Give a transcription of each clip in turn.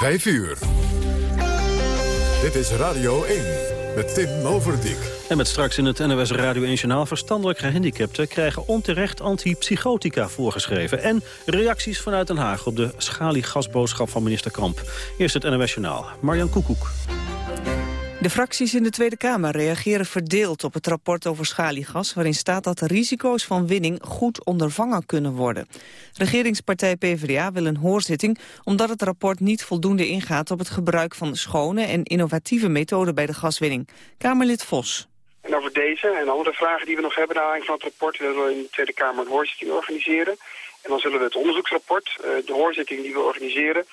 5 uur. Dit is Radio 1 met Tim Overdijk. En met straks in het NOS Radio 1 Journaal... verstandelijk gehandicapten krijgen onterecht antipsychotica voorgeschreven. En reacties vanuit Den Haag op de schaliegasboodschap van minister Kamp. Eerst het NOS Journaal. Marjan Koekoek. De fracties in de Tweede Kamer reageren verdeeld op het rapport over schaliegas... waarin staat dat de risico's van winning goed ondervangen kunnen worden. Regeringspartij PvdA wil een hoorzitting... omdat het rapport niet voldoende ingaat op het gebruik van schone en innovatieve methoden bij de gaswinning. Kamerlid Vos. En over deze en andere vragen die we nog hebben naar aanleiding van het rapport... willen we in de Tweede Kamer een hoorzitting organiseren. En dan zullen we het onderzoeksrapport, eh, de hoorzitting die we organiseren...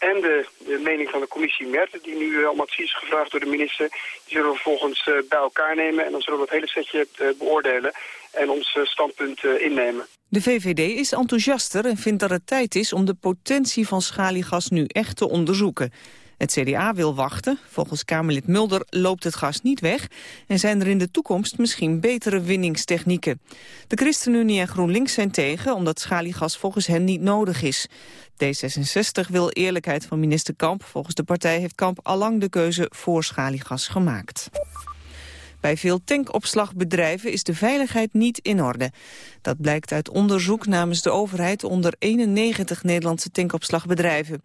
en de, mening van de commissie Merten, die nu om advies gevraagd door de minister... die zullen we vervolgens eh, bij elkaar nemen en dan zullen we het hele setje eh, beoordelen... en ons standpunt innemen. De VVD is enthousiaster en vindt dat het tijd is om de potentie van schaliegas nu echt te onderzoeken. Het CDA wil wachten. Volgens Kamerlid Mulder loopt het gas niet weg... en zijn er in de toekomst misschien betere winningstechnieken. De ChristenUnie en GroenLinks zijn tegen... omdat schaliegas volgens hen niet nodig is. D66 wil eerlijkheid van minister Kamp. Volgens de partij heeft Kamp allang de keuze voor schaliegas gemaakt. Bij veel tankopslagbedrijven is de veiligheid niet in orde. Dat blijkt uit onderzoek namens de overheid onder 91 Nederlandse tankopslagbedrijven.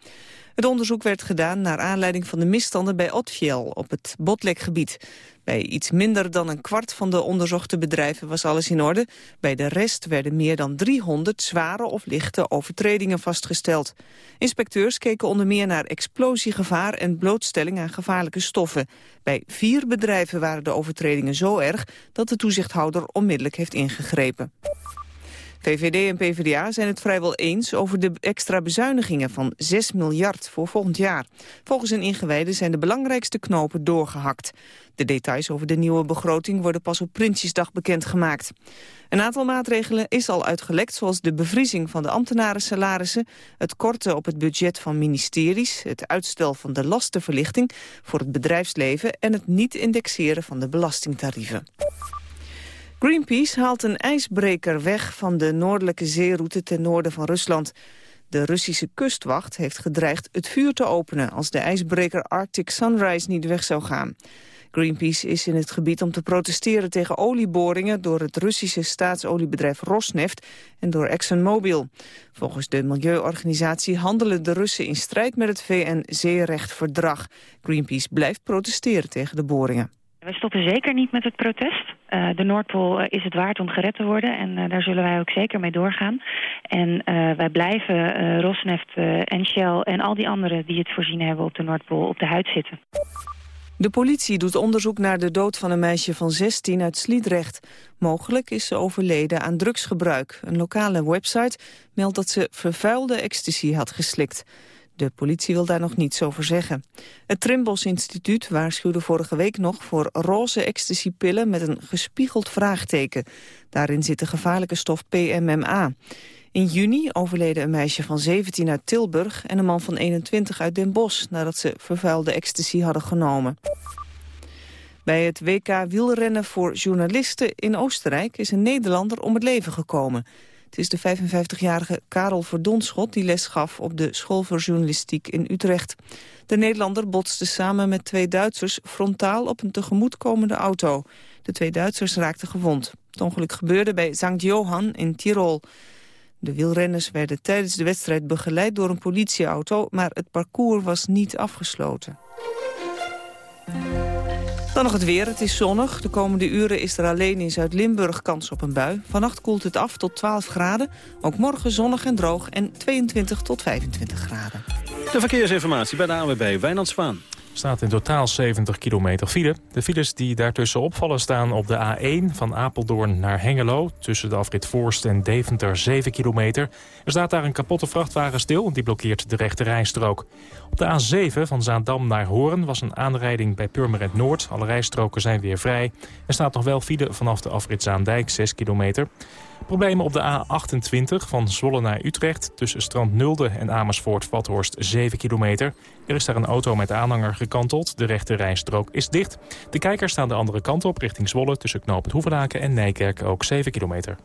Het onderzoek werd gedaan naar aanleiding van de misstanden bij Otfiel op het Botlekgebied. Bij iets minder dan een kwart van de onderzochte bedrijven was alles in orde. Bij de rest werden meer dan 300 zware of lichte overtredingen vastgesteld. Inspecteurs keken onder meer naar explosiegevaar en blootstelling aan gevaarlijke stoffen. Bij vier bedrijven waren de overtredingen zo erg dat de toezichthouder onmiddellijk heeft ingegrepen. VVD en PvdA zijn het vrijwel eens over de extra bezuinigingen van 6 miljard voor volgend jaar. Volgens een ingewijde zijn de belangrijkste knopen doorgehakt. De details over de nieuwe begroting worden pas op Prinsjesdag bekendgemaakt. Een aantal maatregelen is al uitgelekt, zoals de bevriezing van de ambtenarensalarissen, het korten op het budget van ministeries, het uitstel van de lastenverlichting voor het bedrijfsleven en het niet indexeren van de belastingtarieven. Greenpeace haalt een ijsbreker weg van de noordelijke zeeroute ten noorden van Rusland. De Russische kustwacht heeft gedreigd het vuur te openen als de ijsbreker Arctic Sunrise niet weg zou gaan. Greenpeace is in het gebied om te protesteren tegen olieboringen door het Russische staatsoliebedrijf Rosneft en door ExxonMobil. Volgens de milieuorganisatie handelen de Russen in strijd met het VN-zeerechtverdrag. Greenpeace blijft protesteren tegen de boringen. We stoppen zeker niet met het protest. Uh, de Noordpool uh, is het waard om gered te worden en uh, daar zullen wij ook zeker mee doorgaan. En wij blijven Rosneft en Shell en al die anderen die het voorzien hebben op de Noordpool op de huid zitten. De politie doet onderzoek naar de dood van een meisje van 16 uit Sliedrecht. Mogelijk is ze overleden aan drugsgebruik. Een lokale website meldt dat ze vervuilde ecstasy had geslikt. De politie wil daar nog niets over zeggen. Het Trimbos Instituut waarschuwde vorige week nog voor roze ecstasypillen met een gespiegeld vraagteken. Daarin zit de gevaarlijke stof PMMA. In juni overleden een meisje van 17 uit Tilburg en een man van 21 uit Den Bosch nadat ze vervuilde ecstasy hadden genomen. Bij het WK wielrennen voor journalisten in Oostenrijk is een Nederlander om het leven gekomen. Het is de 55-jarige Karel Verdonschot die les gaf op de school voor journalistiek in Utrecht. De Nederlander botste samen met twee Duitsers frontaal op een tegemoetkomende auto. De twee Duitsers raakten gewond. Het ongeluk gebeurde bij St. Johan in Tirol. De wielrenners werden tijdens de wedstrijd begeleid door een politieauto... maar het parcours was niet afgesloten. Dan nog het weer. Het is zonnig. De komende uren is er alleen in Zuid-Limburg kans op een bui. Vannacht koelt het af tot 12 graden. Ook morgen zonnig en droog en 22 tot 25 graden. De verkeersinformatie bij de ANWB Wijnand Zwaan staat in totaal 70 kilometer file. De files die daartussen opvallen staan op de A1 van Apeldoorn naar Hengelo... tussen de afrit Voorst en Deventer 7 kilometer. Er staat daar een kapotte vrachtwagen stil, die blokkeert de rechte rijstrook. Op de A7 van Zaandam naar Hoorn was een aanrijding bij Purmerend Noord. Alle rijstroken zijn weer vrij. Er staat nog wel file vanaf de afrit Zaandijk 6 kilometer. Problemen op de A28 van Zwolle naar Utrecht... tussen Strand Nulde en Amersfoort-Vathorst 7 kilometer. Er is daar een auto met aanhanger gekanteld. De rechte rijstrook is dicht. De kijkers staan de andere kant op richting Zwolle... tussen Knoop het en Nijkerk ook 7 kilometer.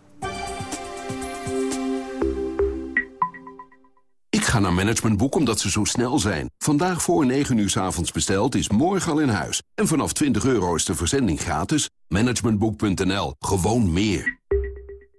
ga naar Managementboek omdat ze zo snel zijn. Vandaag voor 9 uur s avonds besteld is morgen al in huis. En vanaf 20 euro is de verzending gratis. Managementboek.nl. Gewoon meer.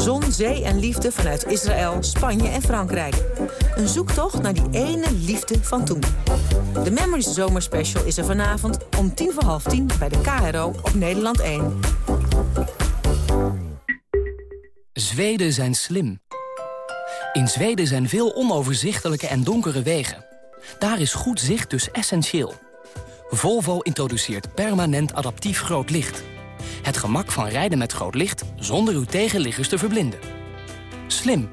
Zon, zee en liefde vanuit Israël, Spanje en Frankrijk. Een zoektocht naar die ene liefde van toen. The Memories Zomerspecial is er vanavond om tien voor half tien bij de KRO op Nederland 1. Zweden zijn slim. In Zweden zijn veel onoverzichtelijke en donkere wegen. Daar is goed zicht dus essentieel. Volvo introduceert permanent adaptief groot licht. Het gemak van rijden met groot licht zonder uw tegenliggers te verblinden. Slim.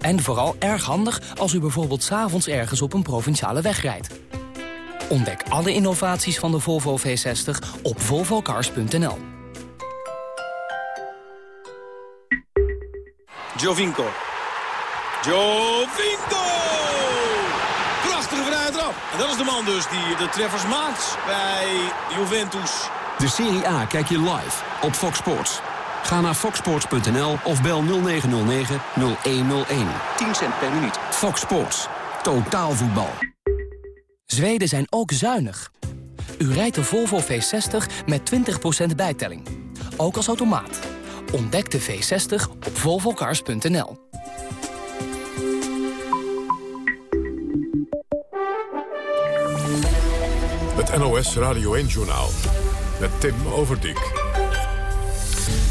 En vooral erg handig als u bijvoorbeeld s'avonds ergens op een provinciale weg rijdt. Ontdek alle innovaties van de Volvo V60 op volvocars.nl. Jovinko. Jovinko! Prachtige vrije trap. En dat is de man dus die de treffers maakt bij Juventus. De Serie A kijk je live op Fox Sports. Ga naar foxsports.nl of bel 0909-0101. 10 cent per minuut. Fox Sports. Totaal voetbal. Zweden zijn ook zuinig. U rijdt de Volvo V60 met 20% bijtelling. Ook als automaat. Ontdek de V60 op volvocars.nl. Het NOS Radio 1-journaal met Tim Overdijk.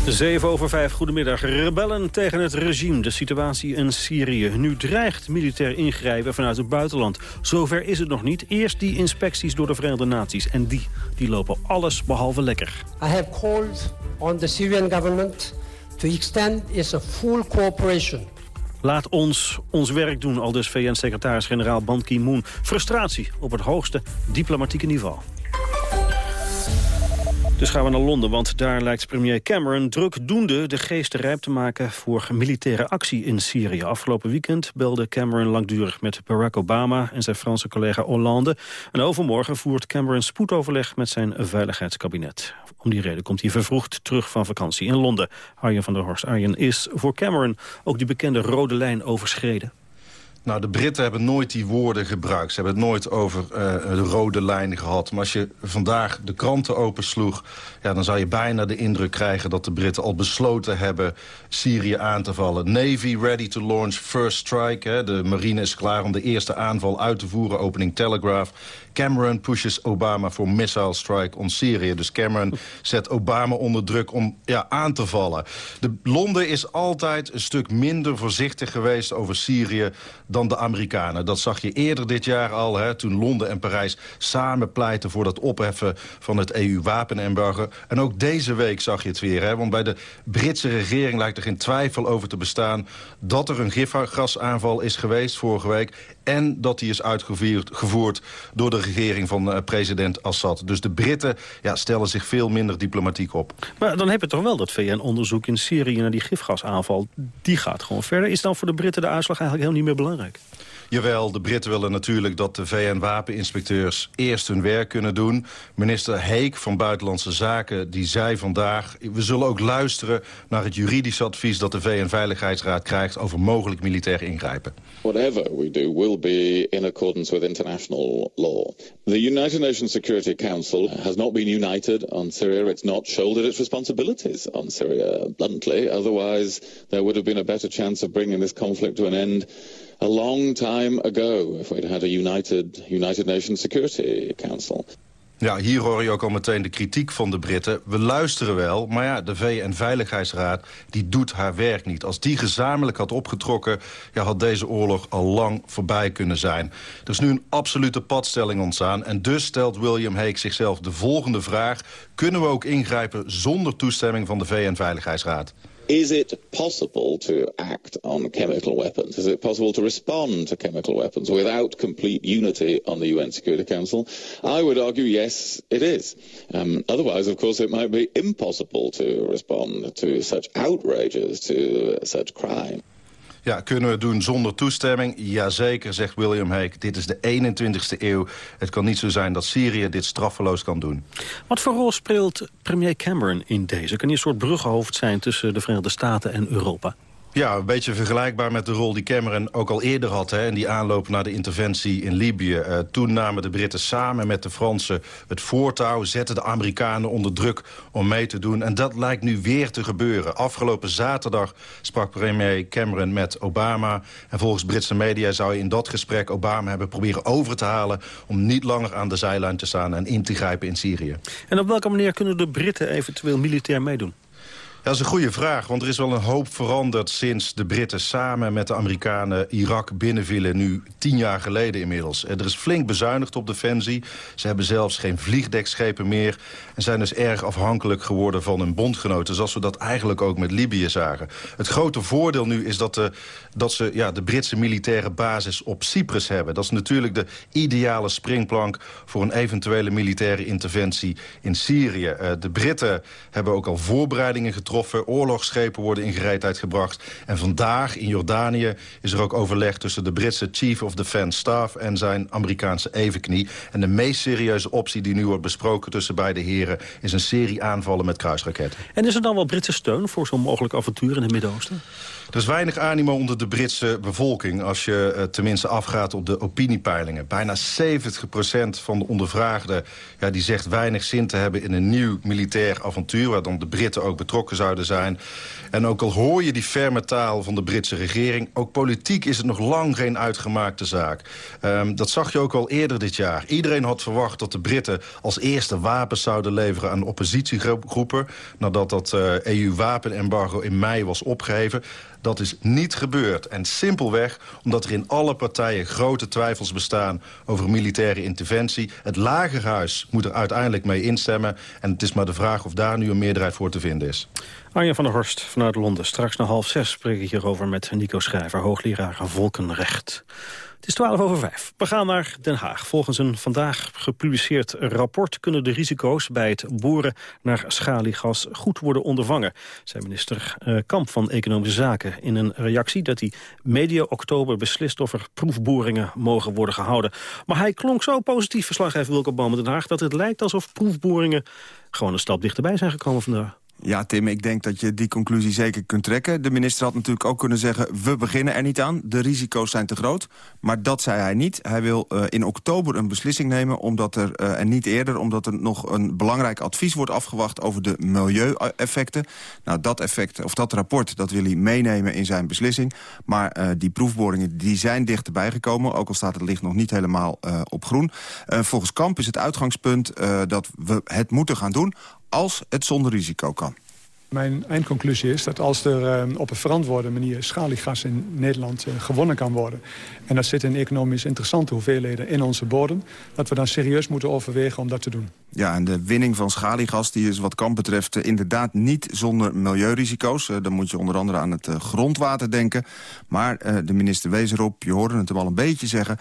7 over 5, goedemiddag. Rebellen tegen het regime, de situatie in Syrië. Nu dreigt militair ingrijpen vanuit het buitenland. Zover is het nog niet. Eerst die inspecties door de Verenigde Naties. En die, die lopen alles behalve lekker. I have called on the Syrian government to extend its full cooperation Laat ons ons werk doen, al dus VN-secretaris-generaal Ban Ki-moon. Frustratie op het hoogste diplomatieke niveau. Dus gaan we naar Londen, want daar lijkt premier Cameron drukdoende de geesten rijp te maken voor militaire actie in Syrië. Afgelopen weekend belde Cameron langdurig met Barack Obama en zijn Franse collega Hollande. En overmorgen voert Cameron spoedoverleg met zijn veiligheidskabinet. Om die reden komt hij vervroegd terug van vakantie in Londen. Arjen van der Horst Arjen is voor Cameron ook die bekende rode lijn overschreden. Nou, de Britten hebben nooit die woorden gebruikt. Ze hebben het nooit over uh, de rode lijn gehad. Maar als je vandaag de kranten opensloeg... Ja, dan zou je bijna de indruk krijgen dat de Britten al besloten hebben... Syrië aan te vallen. Navy ready to launch first strike. Hè. De marine is klaar om de eerste aanval uit te voeren. Opening Telegraph. Cameron pushes Obama voor missile strike on Syrië. Dus Cameron zet Obama onder druk om ja, aan te vallen. De, Londen is altijd een stuk minder voorzichtig geweest over Syrië dan de Amerikanen. Dat zag je eerder dit jaar al, hè, toen Londen en Parijs samen pleiten... voor dat opheffen van het EU-wapenembargo. En ook deze week zag je het weer, hè, want bij de Britse regering lijkt er geen twijfel over te bestaan... dat er een gifgasaanval is geweest vorige week en dat die is uitgevoerd door de regering van uh, president Assad. Dus de Britten ja, stellen zich veel minder diplomatiek op. Maar dan heb je toch wel dat VN-onderzoek in Syrië naar die gifgasaanval. Die gaat gewoon verder. Is dan voor de Britten de uitslag eigenlijk heel niet meer belangrijk? Jawel, de Britten willen natuurlijk dat de VN-wapeninspecteurs eerst hun werk kunnen doen. Minister Heek van Buitenlandse Zaken die zei vandaag... we zullen ook luisteren naar het juridisch advies dat de VN-veiligheidsraad krijgt... over mogelijk militair ingrijpen. Whatever we do will be in accordance with international law. The United Nations Security Council has not been united on Syria. It's not shouldered its responsibilities on Syria, bluntly. Otherwise, there would have been a better chance of bringing this conflict to an end a long time ago if we'd had a united, United Nations Security Council. Ja, hier hoor je ook al meteen de kritiek van de Britten. We luisteren wel, maar ja, de VN-veiligheidsraad die doet haar werk niet. Als die gezamenlijk had opgetrokken, ja, had deze oorlog al lang voorbij kunnen zijn. Er is nu een absolute padstelling ontstaan. En dus stelt William Hague zichzelf de volgende vraag. Kunnen we ook ingrijpen zonder toestemming van de VN-veiligheidsraad? Is it possible to act on chemical weapons? Is it possible to respond to chemical weapons without complete unity on the UN Security Council? I would argue, yes, it is. Um, otherwise, of course, it might be impossible to respond to such outrages, to such crime. Ja, kunnen we het doen zonder toestemming? Jazeker, zegt William Hague. Dit is de 21ste eeuw. Het kan niet zo zijn dat Syrië dit straffeloos kan doen. Wat voor rol speelt premier Cameron in deze? Kan hij een soort bruggenhoofd zijn tussen de Verenigde Staten en Europa? Ja, een beetje vergelijkbaar met de rol die Cameron ook al eerder had... Hè, in die aanloop naar de interventie in Libië. Uh, toen namen de Britten samen met de Fransen het voortouw... zetten de Amerikanen onder druk om mee te doen. En dat lijkt nu weer te gebeuren. Afgelopen zaterdag sprak premier Cameron met Obama. En volgens Britse media zou hij in dat gesprek Obama hebben proberen over te halen... om niet langer aan de zijlijn te staan en in te grijpen in Syrië. En op welke manier kunnen de Britten eventueel militair meedoen? Dat is een goede vraag, want er is wel een hoop veranderd... sinds de Britten samen met de Amerikanen Irak binnenvielen... nu tien jaar geleden inmiddels. Er is flink bezuinigd op defensie. Ze hebben zelfs geen vliegdekschepen meer... en zijn dus erg afhankelijk geworden van hun bondgenoten... zoals we dat eigenlijk ook met Libië zagen. Het grote voordeel nu is dat, de, dat ze ja, de Britse militaire basis op Cyprus hebben. Dat is natuurlijk de ideale springplank... voor een eventuele militaire interventie in Syrië. Uh, de Britten hebben ook al voorbereidingen getroffen. Oorlogsschepen worden in gereedheid gebracht. En vandaag in Jordanië is er ook overleg tussen de Britse Chief of Defence Staff... en zijn Amerikaanse evenknie. En de meest serieuze optie die nu wordt besproken tussen beide heren... is een serie aanvallen met kruisraketten. En is er dan wel Britse steun voor zo'n mogelijk avontuur in het Midden-Oosten? Er is weinig animo onder de Britse bevolking... als je uh, tenminste afgaat op de opiniepeilingen. Bijna 70% van de ondervraagden ja, die zegt weinig zin te hebben... in een nieuw militair avontuur... waar dan de Britten ook betrokken zouden zijn. En ook al hoor je die ferme taal van de Britse regering... ook politiek is het nog lang geen uitgemaakte zaak. Um, dat zag je ook al eerder dit jaar. Iedereen had verwacht dat de Britten als eerste wapens zouden leveren... aan oppositiegroepen, nadat dat uh, eh, EU-wapenembargo in mei was opgeheven... Dat is niet gebeurd. En simpelweg omdat er in alle partijen grote twijfels bestaan... over militaire interventie. Het Lagerhuis moet er uiteindelijk mee instemmen. En het is maar de vraag of daar nu een meerderheid voor te vinden is. Arjen van der Horst vanuit Londen. Straks na half zes spreek ik hierover met Nico Schrijver... hoogleraar volkenrecht. Het is 12 over 5. We gaan naar Den Haag. Volgens een vandaag gepubliceerd rapport... kunnen de risico's bij het boren naar schaliegas goed worden ondervangen... zei minister uh, Kamp van Economische Zaken in een reactie... dat hij medio oktober beslist of er proefboringen mogen worden gehouden. Maar hij klonk zo positief, verslaggever Wilco Bomen Den Haag... dat het lijkt alsof proefboringen gewoon een stap dichterbij zijn gekomen vandaag. Ja, Tim, ik denk dat je die conclusie zeker kunt trekken. De minister had natuurlijk ook kunnen zeggen... we beginnen er niet aan, de risico's zijn te groot. Maar dat zei hij niet. Hij wil uh, in oktober een beslissing nemen, omdat er, uh, en niet eerder... omdat er nog een belangrijk advies wordt afgewacht over de milieueffecten. Nou, dat effect, of dat rapport, dat wil hij meenemen in zijn beslissing. Maar uh, die proefboringen die zijn dichterbij gekomen... ook al staat het licht nog niet helemaal op groen. volgens Kamp is het uitgangspunt dat we het moeten gaan doen als het zonder risico kan. Mijn eindconclusie is dat als er uh, op een verantwoorde manier schaliegas in Nederland uh, gewonnen kan worden... en dat zit in economisch interessante hoeveelheden in onze bodem... dat we dan serieus moeten overwegen om dat te doen. Ja, en de winning van schaliegas die is wat kan betreft uh, inderdaad niet zonder milieurisico's. dan moet je onder andere aan het grondwater denken. Maar de minister wees erop, je hoorde het hem al een beetje zeggen...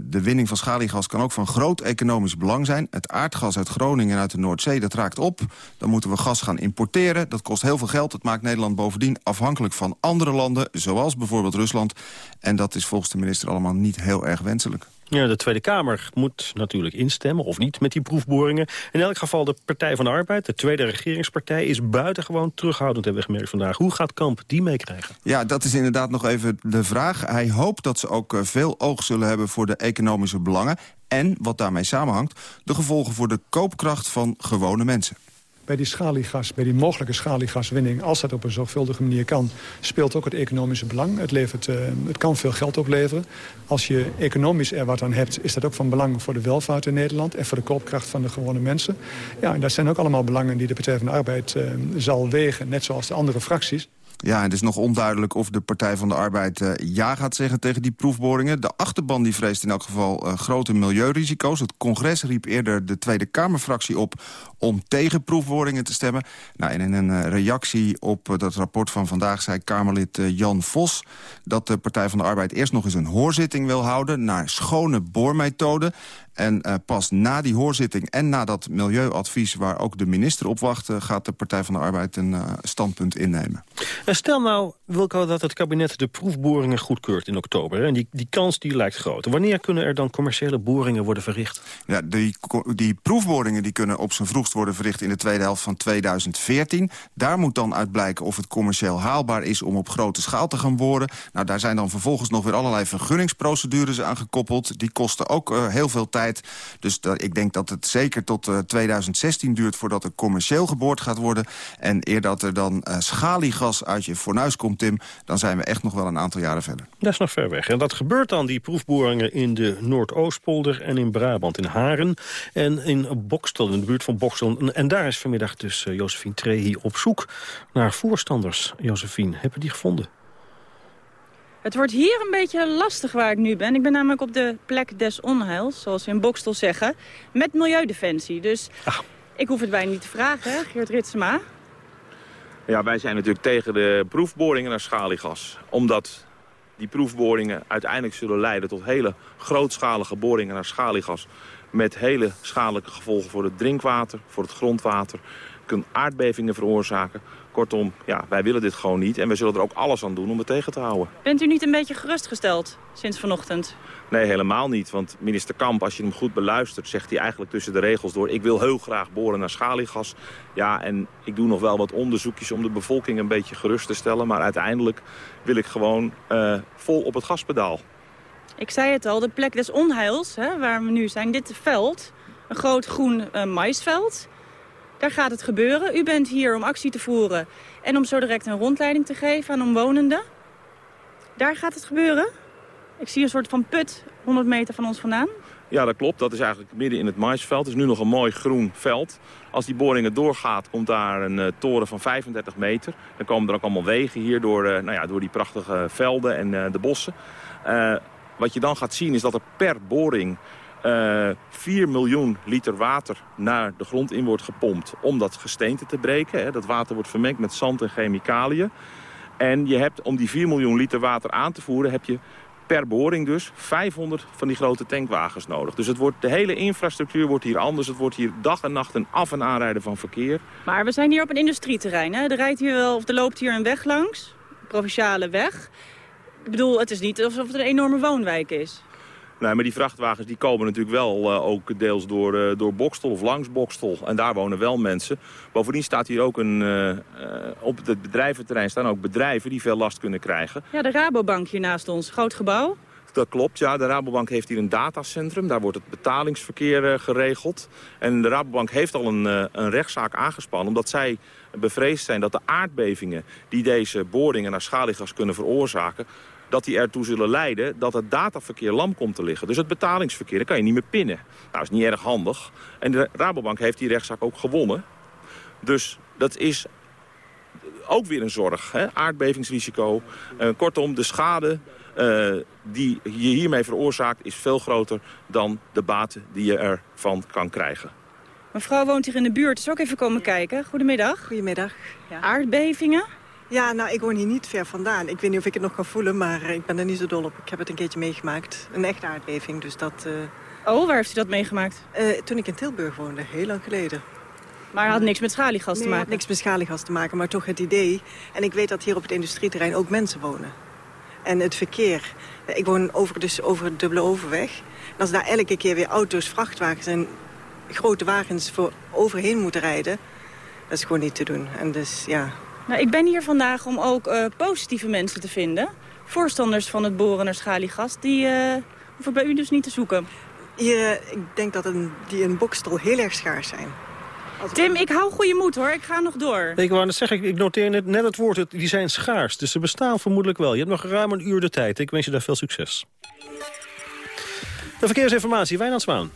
de winning van schaliegas kan ook van groot economisch belang zijn. Het aardgas uit Groningen en uit de Noordzee, dat raakt op. Dan moeten we gas gaan importeren dat kost heel veel geld. Het maakt Nederland bovendien afhankelijk van andere landen... zoals bijvoorbeeld Rusland. En dat is volgens de minister allemaal niet heel erg wenselijk. Ja, de Tweede Kamer moet natuurlijk instemmen, of niet, met die proefboringen. In elk geval de Partij van de Arbeid, de tweede regeringspartij... is buitengewoon terughoudend, hebben we gemerkt vandaag. Hoe gaat Kamp die meekrijgen? Ja, dat is inderdaad nog even de vraag. Hij hoopt dat ze ook eh, veel oog zullen hebben voor de economische belangen... en, wat daarmee samenhangt, de gevolgen voor de koopkracht van gewone mensen bij die schaliegas, bij die mogelijke schaliegaswinning... als dat op een zorgvuldige manier kan, speelt ook het economische belang. Het, levert, uh, het kan veel geld opleveren. Als je economisch er wat aan hebt, is dat ook van belang voor de welvaart in Nederland... en voor de koopkracht van de gewone mensen. Ja, en dat zijn ook allemaal belangen die de Partij van de Arbeid uh, zal wegen, net zoals de andere fracties. Ja, het is nog onduidelijk of de Partij van de Arbeid uh, ja gaat zeggen tegen die proefboringen. De achterban die vreest in elk geval uh, grote milieurisico's. Het congres riep eerder de Tweede Kamerfractie op om tegen proefboringen te stemmen. Nou, in een uh, reactie op dat rapport van vandaag zei Kamerlid Jan Vos... dat de Partij van de Arbeid eerst nog eens een hoorzitting wil houden... naar schone boormethoden. En pas na die hoorzitting en na dat milieuadvies... waar ook de minister op wacht... Gaat de Partij van de Arbeid een standpunt innemen. Stel nou, Wilco, dat het kabinet de proefboringen goedkeurt in oktober. En die, die kans die lijkt groot. Wanneer kunnen er dan commerciële boringen worden verricht? Ja, die, die proefboringen die kunnen op zijn vroegst worden verricht... in de tweede helft van 2014. Daar moet dan uit blijken of het commercieel haalbaar is... om op grote schaal te gaan boren. Nou, daar zijn dan vervolgens nog weer allerlei vergunningsprocedures aan gekoppeld. Die kosten ook heel veel tijd dus ik denk dat het zeker tot uh, 2016 duurt voordat er commercieel geboord gaat worden. En eer dat er dan uh, schaliegas uit je fornuis komt, Tim... dan zijn we echt nog wel een aantal jaren verder. Dat is nog ver weg. En dat gebeurt dan, die proefboringen in de Noordoostpolder... en in Brabant, in Haren en in Bokstel, in de buurt van Bokstel. En daar is vanmiddag dus uh, Josephine Trehi op zoek naar voorstanders. Josephine, hebben die gevonden? Het wordt hier een beetje lastig waar ik nu ben. Ik ben namelijk op de plek des onheils, zoals we in Bokstel zeggen, met Milieudefensie. Dus ah. ik hoef het bijna niet te vragen, hè, Geert Ritsema. Ja, wij zijn natuurlijk tegen de proefboringen naar schaliegas. Omdat die proefboringen uiteindelijk zullen leiden tot hele grootschalige boringen naar schaliegas. Met hele schadelijke gevolgen voor het drinkwater, voor het grondwater. Kunnen aardbevingen veroorzaken. Kortom, ja, wij willen dit gewoon niet en we zullen er ook alles aan doen om het tegen te houden. Bent u niet een beetje gerustgesteld sinds vanochtend? Nee, helemaal niet. Want minister Kamp, als je hem goed beluistert... zegt hij eigenlijk tussen de regels door... ik wil heel graag boren naar schaliegas. Ja, en ik doe nog wel wat onderzoekjes om de bevolking een beetje gerust te stellen. Maar uiteindelijk wil ik gewoon uh, vol op het gaspedaal. Ik zei het al, de plek des onheils, hè, waar we nu zijn, dit veld... een groot groen uh, maisveld... Daar gaat het gebeuren. U bent hier om actie te voeren en om zo direct een rondleiding te geven aan omwonenden. Daar gaat het gebeuren. Ik zie een soort van put 100 meter van ons vandaan. Ja, dat klopt. Dat is eigenlijk midden in het maisveld. Het is nu nog een mooi groen veld. Als die boringen doorgaat, komt daar een uh, toren van 35 meter. Dan komen er ook allemaal wegen hier door, uh, nou ja, door die prachtige velden en uh, de bossen. wat je dan gaat zien is dat er per boring uh, eh, 4 miljoen liter water naar de grond in wordt gepompt om dat gesteente te breken. Hè. Dat water wordt vermengd met zand en chemicaliën. En je hebt, om die 4 miljoen liter water aan te voeren, heb je per boring dus 500 van die grote tankwagens nodig. Dus het wordt, de hele infrastructuur wordt hier anders. Het wordt hier dag en nacht een af- en aanrijden van verkeer. Maar we zijn hier op een industrieterrein. Hè? Er, rijdt hier wel, of er loopt hier een weg langs, een provinciale weg. Ik bedoel, het is niet alsof het een enorme woonwijk is. Nee, maar die vrachtwagens die komen natuurlijk wel uh, ook deels door, uh, door Bokstel of langs Bokstel. En daar wonen wel mensen. Bovendien staat hier ook een... Uh, op het bedrijventerrein staan ook bedrijven die veel last kunnen krijgen. Ja, de Rabobank hier naast ons. Groot gebouw. Dat klopt, ja. De Rabobank heeft hier een datacentrum. Daar wordt het betalingsverkeer geregeld. En de Rabobank heeft al een, een rechtszaak aangespannen... omdat zij bevreesd zijn dat de aardbevingen die deze boringen naar schaliegas kunnen veroorzaken dat die ertoe zullen leiden dat het dataverkeer lam komt te liggen. Dus het betalingsverkeer, kan je niet meer pinnen. Nou, dat is niet erg handig. En de Rabobank heeft die rechtszaak ook gewonnen. Dus dat is ook weer een zorg. Hè? Aardbevingsrisico. Uh, kortom, de schade uh, die je hiermee veroorzaakt is veel groter dan de baten die je ervan kan krijgen. Mevrouw woont hier in de buurt, dus ook even komen kijken. Goedemiddag. Goedemiddag. Ja. Aardbevingen? Ja, nou, ik woon hier niet ver vandaan. Ik weet niet of ik het nog kan voelen, maar ik ben er niet zo dol op. Ik heb het een keertje meegemaakt. Een echte aardbeving, dus dat... Uh... Oh, waar heeft u dat meegemaakt? Uh, toen ik in Tilburg woonde, heel lang geleden. Maar het had niks met schaliegas nee, te maken? niks met schaliegas te maken, maar toch het idee. En ik weet dat hier op het industrieterrein ook mensen wonen. En het verkeer. Ik woon over, dus over het dubbele overweg. En als daar elke keer weer auto's, vrachtwagens en grote wagens voor overheen moeten rijden... dat is gewoon niet te doen. En dus, ja, nou, ik ben hier vandaag om ook uh, positieve mensen te vinden. Voorstanders van het boren naar schaliegas. Die uh, hoeven bij u dus niet te zoeken. Hier, ik denk dat een, die in Bokstel heel erg schaars zijn. Tim, ik hou goede moed hoor. Ik ga nog door. Ik wou net zeggen, ik noteer net, net het woord, die zijn schaars. Dus ze bestaan vermoedelijk wel. Je hebt nog ruim een uur de tijd. Ik wens je daar veel succes. De verkeersinformatie, Wijnand Zwaan.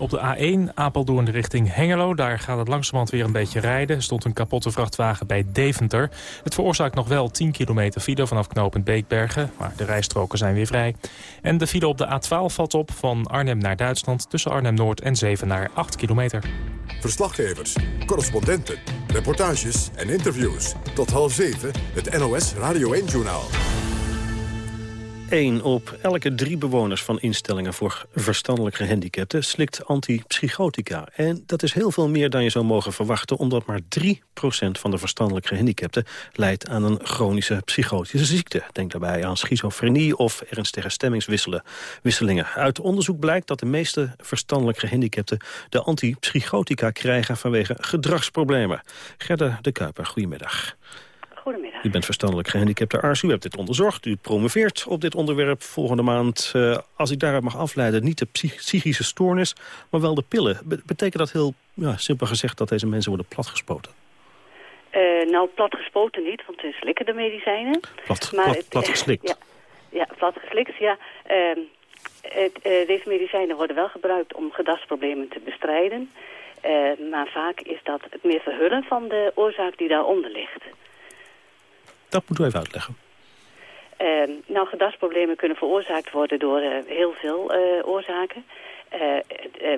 Op de A1 Apeldoorn richting Hengelo. Daar gaat het langzamerhand weer een beetje rijden. Er stond een kapotte vrachtwagen bij Deventer. Het veroorzaakt nog wel 10 kilometer file vanaf knooppunt Beekbergen. Maar de rijstroken zijn weer vrij. En de file op de A12 valt op van Arnhem naar Duitsland... tussen Arnhem-Noord en Zeven naar 8 kilometer. Verslaggevers, correspondenten, reportages en interviews. Tot half zeven, het NOS Radio 1-journaal. 1 op elke drie bewoners van instellingen voor verstandelijk gehandicapten slikt antipsychotica. En dat is heel veel meer dan je zou mogen verwachten, omdat maar 3% van de verstandelijk gehandicapten leidt aan een chronische psychotische ziekte. Denk daarbij aan schizofrenie of ernstige stemmingswisselingen. Uit onderzoek blijkt dat de meeste verstandelijk gehandicapten de antipsychotica krijgen vanwege gedragsproblemen. Gerda de Kuiper, goedemiddag. Goedemiddag. U bent verstandelijk gehandicapte arts. U hebt dit onderzocht. U promoveert op dit onderwerp volgende maand. Uh, als ik daaruit mag afleiden, niet de psychische stoornis, maar wel de pillen. betekent dat heel ja, simpel gezegd dat deze mensen worden platgespoten? Uh, nou, platgespoten niet, want ze slikken de medicijnen. Plat, maar plat, geslikt? Ja, ja plat geslikt, ja. Uh, het, uh, deze medicijnen worden wel gebruikt om gedragsproblemen te bestrijden. maar vaak is dat het meer verhullen van de oorzaak die daaronder ligt. Dat moeten we even uitleggen. Uh, nou, gedragsproblemen kunnen veroorzaakt worden door uh, heel veel uh, oorzaken.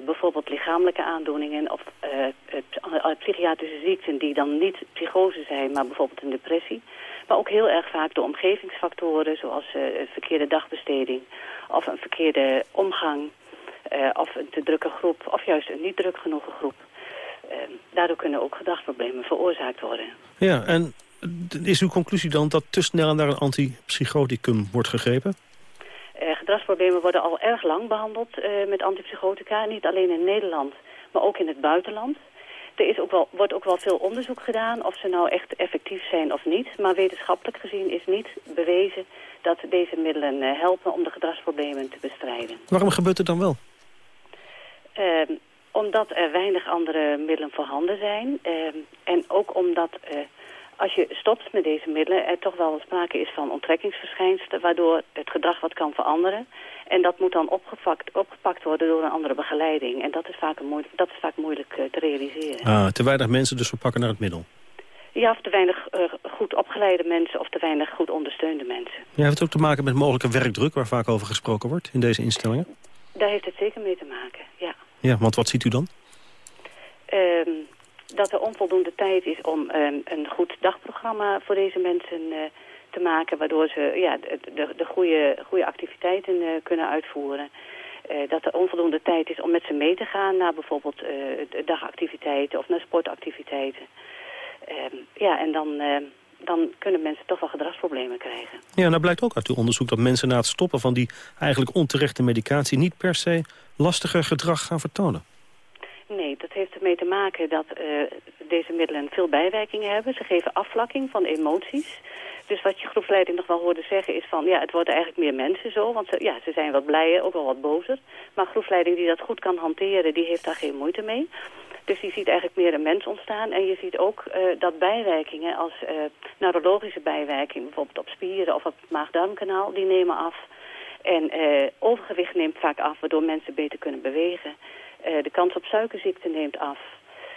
bijvoorbeeld lichamelijke aandoeningen of psychiatrische ziekten die dan niet psychose zijn, maar bijvoorbeeld een depressie. Maar ook heel erg vaak door omgevingsfactoren zoals verkeerde dagbesteding of een verkeerde omgang of een te drukke groep of juist een niet druk genoeg groep. Ehm, daardoor kunnen ook gedragsproblemen veroorzaakt worden. Ja, en is uw conclusie dan dat te snel naar een antipsychoticum wordt gegrepen? Uh, gedragsproblemen worden al erg lang behandeld uh, met antipsychotica. Niet alleen in Nederland, maar ook in het buitenland. Er is ook wel, wordt ook wel veel onderzoek gedaan of ze nou echt effectief zijn of niet. Maar wetenschappelijk gezien is niet bewezen dat deze middelen uh, helpen om de gedragsproblemen te bestrijden. Waarom gebeurt het dan wel? Ehm, omdat er weinig andere middelen voorhanden zijn. Ehm, en ook omdat als je stopt met deze middelen, er toch wel sprake is van onttrekkingsverschijnselen, waardoor het gedrag wat kan veranderen. En dat moet dan opgepakt, opgepakt worden door een andere begeleiding. En dat is vaak, een moeilijk, dat is vaak moeilijk uh, te realiseren. Ah, te weinig mensen dus verpakken naar het middel? Ja, of te weinig uh, goed opgeleide mensen of te weinig goed ondersteunde mensen. Ja, heeft het ook te maken met mogelijke werkdruk waar vaak over gesproken wordt in deze instellingen? Daar heeft het zeker mee te maken, ja. Ja, want wat ziet u dan? Um, dat er onvoldoende tijd is om um, een goed dagprogramma voor deze mensen uh, te maken... waardoor ze ja, de, de, de goede, goede activiteiten uh, kunnen uitvoeren. Uh, dat er onvoldoende tijd is om met ze mee te gaan naar bijvoorbeeld dagactiviteiten of naar sportactiviteiten. Ehm, ja, en dan, ehm, dan kunnen mensen toch wel gedragsproblemen krijgen. Ja, nou blijkt ook uit uw onderzoek dat mensen na het stoppen van die eigenlijk onterechte medicatie... niet per se lastiger gedrag gaan vertonen. Nee, dat heeft ermee te maken dat uh, deze middelen veel bijwerkingen hebben. Ze geven afvlakking van emoties. Dus wat je groepsleiding nog wel hoorde zeggen is van... ja, het worden eigenlijk meer mensen zo, want ze, ja, ze zijn wat blijer, ook wel wat bozer. Maar groepsleiding die dat goed kan hanteren, die heeft daar geen moeite mee. Dus die ziet eigenlijk meer een mens ontstaan. En je ziet ook uh, dat bijwerkingen als uh, neurologische bijwerkingen... bijvoorbeeld op spieren of op het maag-darmkanaal, die nemen af. En overgewicht neemt vaak af, waardoor mensen beter kunnen bewegen. Eh, de kans op suikerziekte neemt af.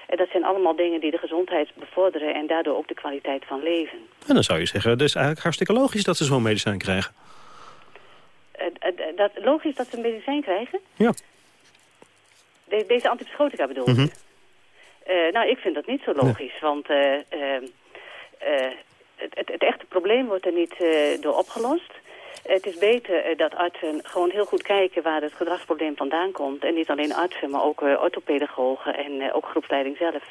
En dat zijn allemaal dingen die de gezondheid bevorderen... en daardoor ook de kwaliteit van leven. En dan zou je zeggen, het is eigenlijk hartstikke logisch dat ze zo'n medicijn krijgen. Uh, dat, logisch dat ze een medicijn krijgen? Ja. deze antipsychotica bedoel mm nou, ik vind dat niet zo logisch, want... Het, het, echte probleem wordt er niet door opgelost. Het is beter eh, dat artsen gewoon heel goed kijken waar het gedragsprobleem vandaan komt. En niet alleen artsen, maar ook uh, orthopedagogen en uh, ook groepsleiding zelf.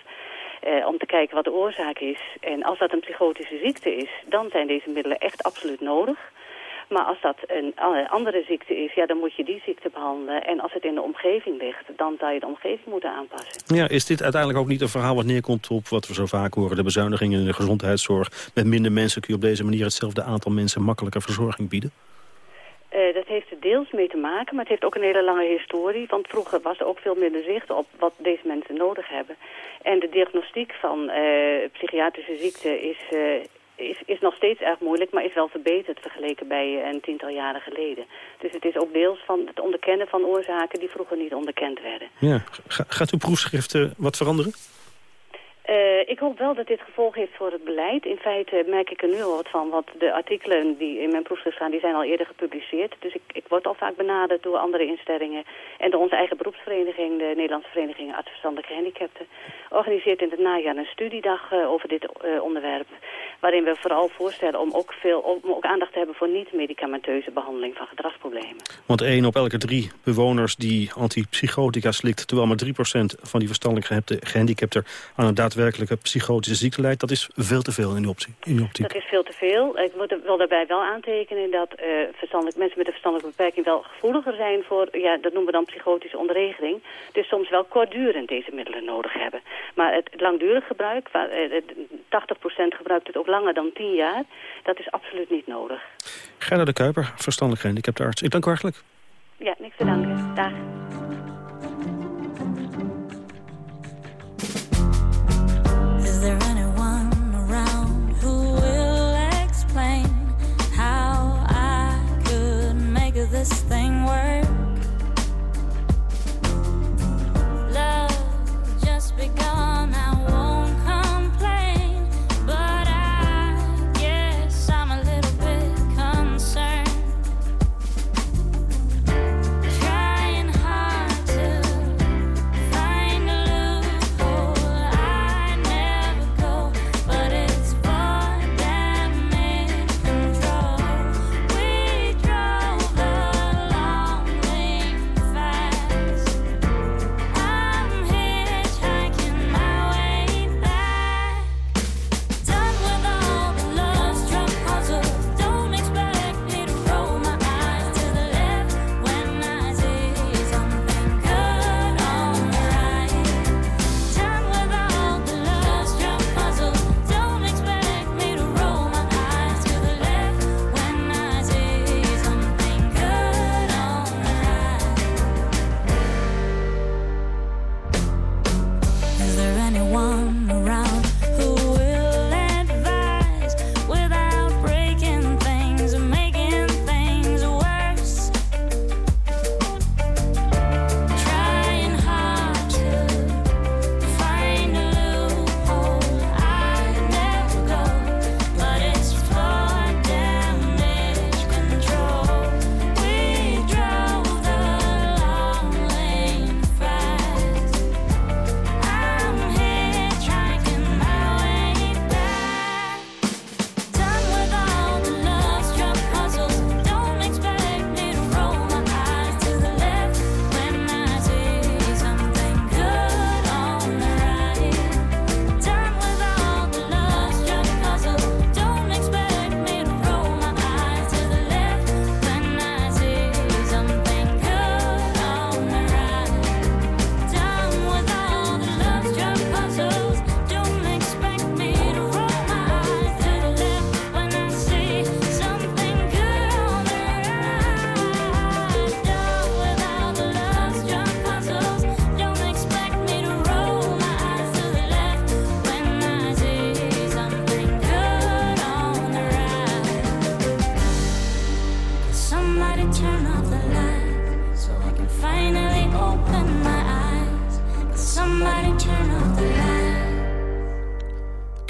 Om te kijken wat de oorzaak is. En als dat een psychotische ziekte is, dan zijn deze middelen echt absoluut nodig. Maar als dat een andere ziekte is, ja, dan moet je die ziekte behandelen. En als het in de omgeving ligt, dan zou je de omgeving moeten aanpassen. Ja, is dit uiteindelijk ook niet een verhaal wat neerkomt op wat we zo vaak horen... de bezuinigingen in de gezondheidszorg? Met minder mensen kun je op deze manier hetzelfde aantal mensen makkelijker verzorging bieden? Uh, dat heeft er deels mee te maken, maar het heeft ook een hele lange historie. Want vroeger was er ook veel minder zicht op wat deze mensen nodig hebben. En de diagnostiek van uh, psychiatrische ziekte is, uh, is, is nog steeds erg moeilijk, maar is wel verbeterd vergeleken bij een tiental jaren geleden. Dus het is ook deels van het onderkennen van oorzaken die vroeger niet onderkend werden. Ja. gaat uw proefschriften wat veranderen? Uh, ik hoop wel dat dit gevolg heeft voor het beleid. In feite merk ik er nu al wat van, want de artikelen die in mijn proefschrift staan, die zijn al eerder gepubliceerd. Dus ik, ik word al vaak benaderd door andere instellingen en door onze eigen beroepsvereniging, de Nederlandse Vereniging Artsverstandelijke Gehandicapten, organiseert in het najaar een studiedag uh, over dit uh, onderwerp, waarin we vooral voorstellen om ook, veel, om ook aandacht te hebben voor niet-medicamenteuze behandeling van gedragsproblemen. Want één op elke drie bewoners die antipsychotica slikt, terwijl maar 3% van die verstandelijk gehandicapten aan een daadwerkelijke psychotische ziekte leidt, dat is veel te veel in uw, optie, in optiek. Dat is veel te veel. Ik wil daarbij wel aantekenen dat uh, verstandelijk, mensen met een verstandelijke beperking wel gevoeliger zijn voor, ja, dat noemen we dan psychotische onderregeling. Dus soms wel kortdurend deze middelen nodig hebben. Maar het langdurig gebruik, waar, uh, 80% gebruikt het ook langer dan 10 jaar, dat is absoluut niet nodig. Gerda de Kuiper, verstandelijk gehandicapte arts. Ik dank u hartelijk. Ja, niks te danken. Dag. There anyone around who will explain how I could make this thing work? Love just begun,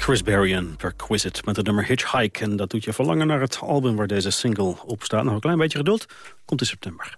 Chris Berry en Perquisite met het nummer Hitchhike. En dat doet je verlangen naar het album waar deze single op staat. Nog een klein beetje geduld, komt in september.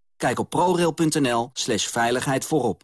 Kijk op prorail.nl slash veiligheid voorop.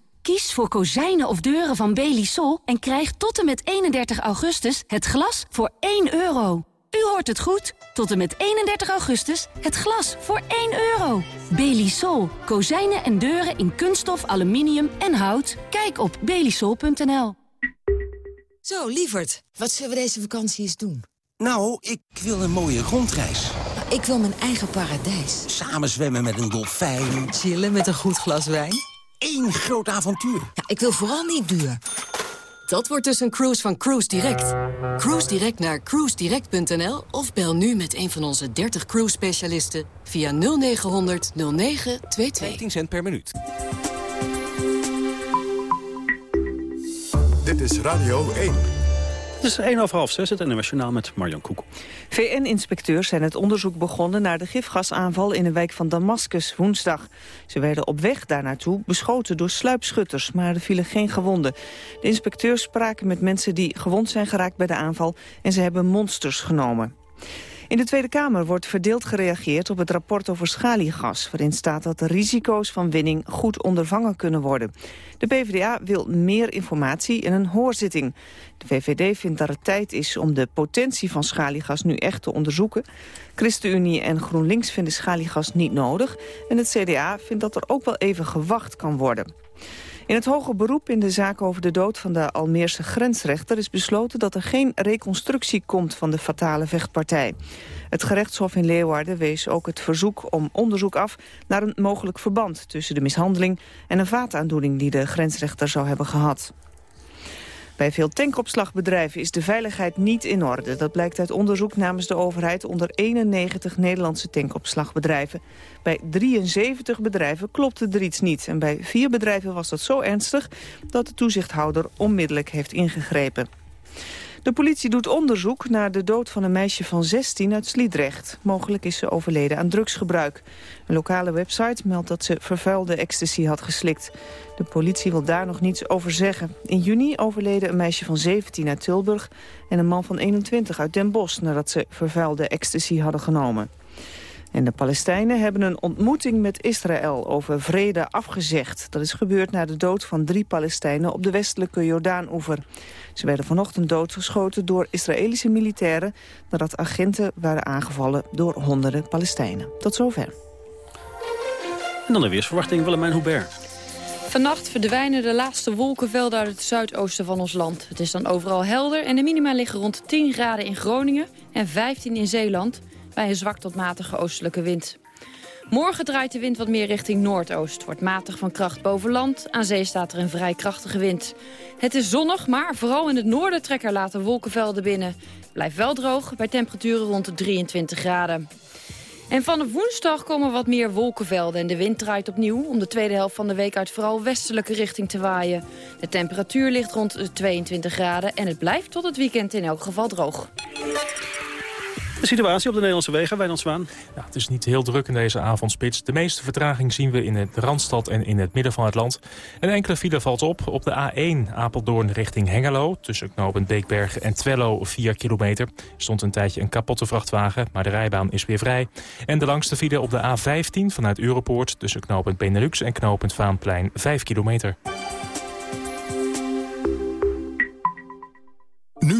Kies voor kozijnen of deuren van Belisol en krijg tot en met 31 augustus het glas voor 1 euro. U hoort het goed. Tot en met 31 augustus het glas voor 1 euro. Belisol. Kozijnen en deuren in kunststof, aluminium en hout. Kijk op belisol.nl. Zo, lieverd, wat zullen we deze vakantie eens doen? Nou, ik wil een mooie rondreis. Ik wil mijn eigen paradijs. Samen zwemmen met een dolfijn. Chillen met een goed glas wijn. Eén groot avontuur. Ja, ik wil vooral niet duur. Dat wordt dus een cruise van Cruise Direct. Cruise Direct naar cruisedirect.nl of bel nu met een van onze 30 cruise specialisten via 0900 0922. 15 cent per minuut. Dit is Radio 1. Het is 1 over half 6, het internationaal met Marjan Koekel. VN-inspecteurs zijn het onderzoek begonnen naar de gifgasaanval in de wijk van Damascus woensdag. Ze werden op weg daarnaartoe beschoten door sluipschutters, maar er vielen geen gewonden. De inspecteurs spraken met mensen die gewond zijn geraakt bij de aanval en ze hebben monsters genomen. In de Tweede Kamer wordt verdeeld gereageerd op het rapport over schaliegas... waarin staat dat de risico's van winning goed ondervangen kunnen worden. De PvdA wil meer informatie in een hoorzitting. De VVD vindt dat het tijd is om de potentie van schaliegas nu echt te onderzoeken. ChristenUnie en GroenLinks vinden schaliegas niet nodig. En het CDA vindt dat er ook wel even gewacht kan worden. In het hoge beroep in de zaak over de dood van de Almeerse grensrechter is besloten dat er geen reconstructie komt van de fatale vechtpartij. Het gerechtshof in Leeuwarden wees ook het verzoek om onderzoek af naar een mogelijk verband tussen de mishandeling en een vaataandoening die de grensrechter zou hebben gehad. Bij veel tankopslagbedrijven is de veiligheid niet in orde. Dat blijkt uit onderzoek namens de overheid onder 91 Nederlandse tankopslagbedrijven. Bij 73 bedrijven klopte er iets niet. En bij vier bedrijven was dat zo ernstig dat de toezichthouder onmiddellijk heeft ingegrepen. De politie doet onderzoek naar de dood van een meisje van 16 uit Sliedrecht. Mogelijk is ze overleden aan drugsgebruik. Een lokale website meldt dat ze vervuilde ecstasy had geslikt. De politie wil daar nog niets over zeggen. In juni overleden een meisje van 17 uit Tilburg... en een man van 21 uit Den Bosch... nadat ze vervuilde ecstasy hadden genomen. En de Palestijnen hebben een ontmoeting met Israël over vrede afgezegd. Dat is gebeurd na de dood van drie Palestijnen op de westelijke Jordaan-oever. Ze werden vanochtend doodgeschoten door Israëlische militairen... nadat agenten waren aangevallen door honderden Palestijnen. Tot zover. En dan de weersverwachting Willemijn Hubert. Vannacht verdwijnen de laatste wolkenvelden uit het zuidoosten van ons land. Het is dan overal helder en de minima liggen rond 10 graden in Groningen en 15 in Zeeland... bij een zwak tot matige oostelijke wind. Morgen draait de wind wat meer richting noordoost. Wordt matig van kracht boven land. Aan zee staat er een vrij krachtige wind. Het is zonnig, maar vooral in het noorden trekken later wolkenvelden binnen. Blijft wel droog, bij temperaturen rond de 23 graden. En vanaf woensdag komen wat meer wolkenvelden en de wind draait opnieuw... om de tweede helft van de week uit vooral westelijke richting te waaien. De temperatuur ligt rond de 22 graden en het blijft tot het weekend in elk geval droog. De situatie op de Nederlandse wegen, Wijnand Zwaan. Ja, het is niet heel druk in deze avondspits. De meeste vertraging zien we in de Randstad en in het midden van het land. Een enkele file valt op. Op de A1 Apeldoorn richting Hengelo. Tussen knooppunt Beekberg en Twello 4 kilometer. Er stond een tijdje een kapotte vrachtwagen, maar de rijbaan is weer vrij. En de langste file op de A15 vanuit Europoort. Tussen knooppunt Benelux en knooppunt Vaanplein 5 kilometer.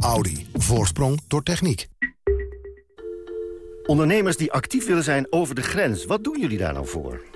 Audi. Voorsprong door techniek. Ondernemers die actief willen zijn over de grens, wat doen jullie daar nou voor?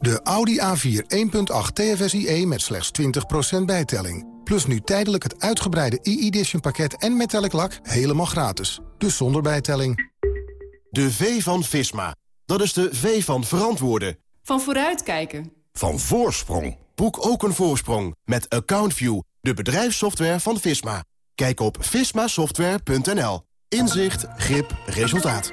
De Audi A4 1.8 TFSIe met slechts 20% bijtelling. Plus nu tijdelijk het uitgebreide e-edition pakket en metallic lak helemaal gratis. Dus zonder bijtelling. De V van Visma. Dat is de V van verantwoorden. Van vooruitkijken. Van voorsprong. Boek ook een voorsprong met AccountView, de bedrijfssoftware van Visma. Kijk op vismasoftware.nl. Inzicht, grip, resultaat.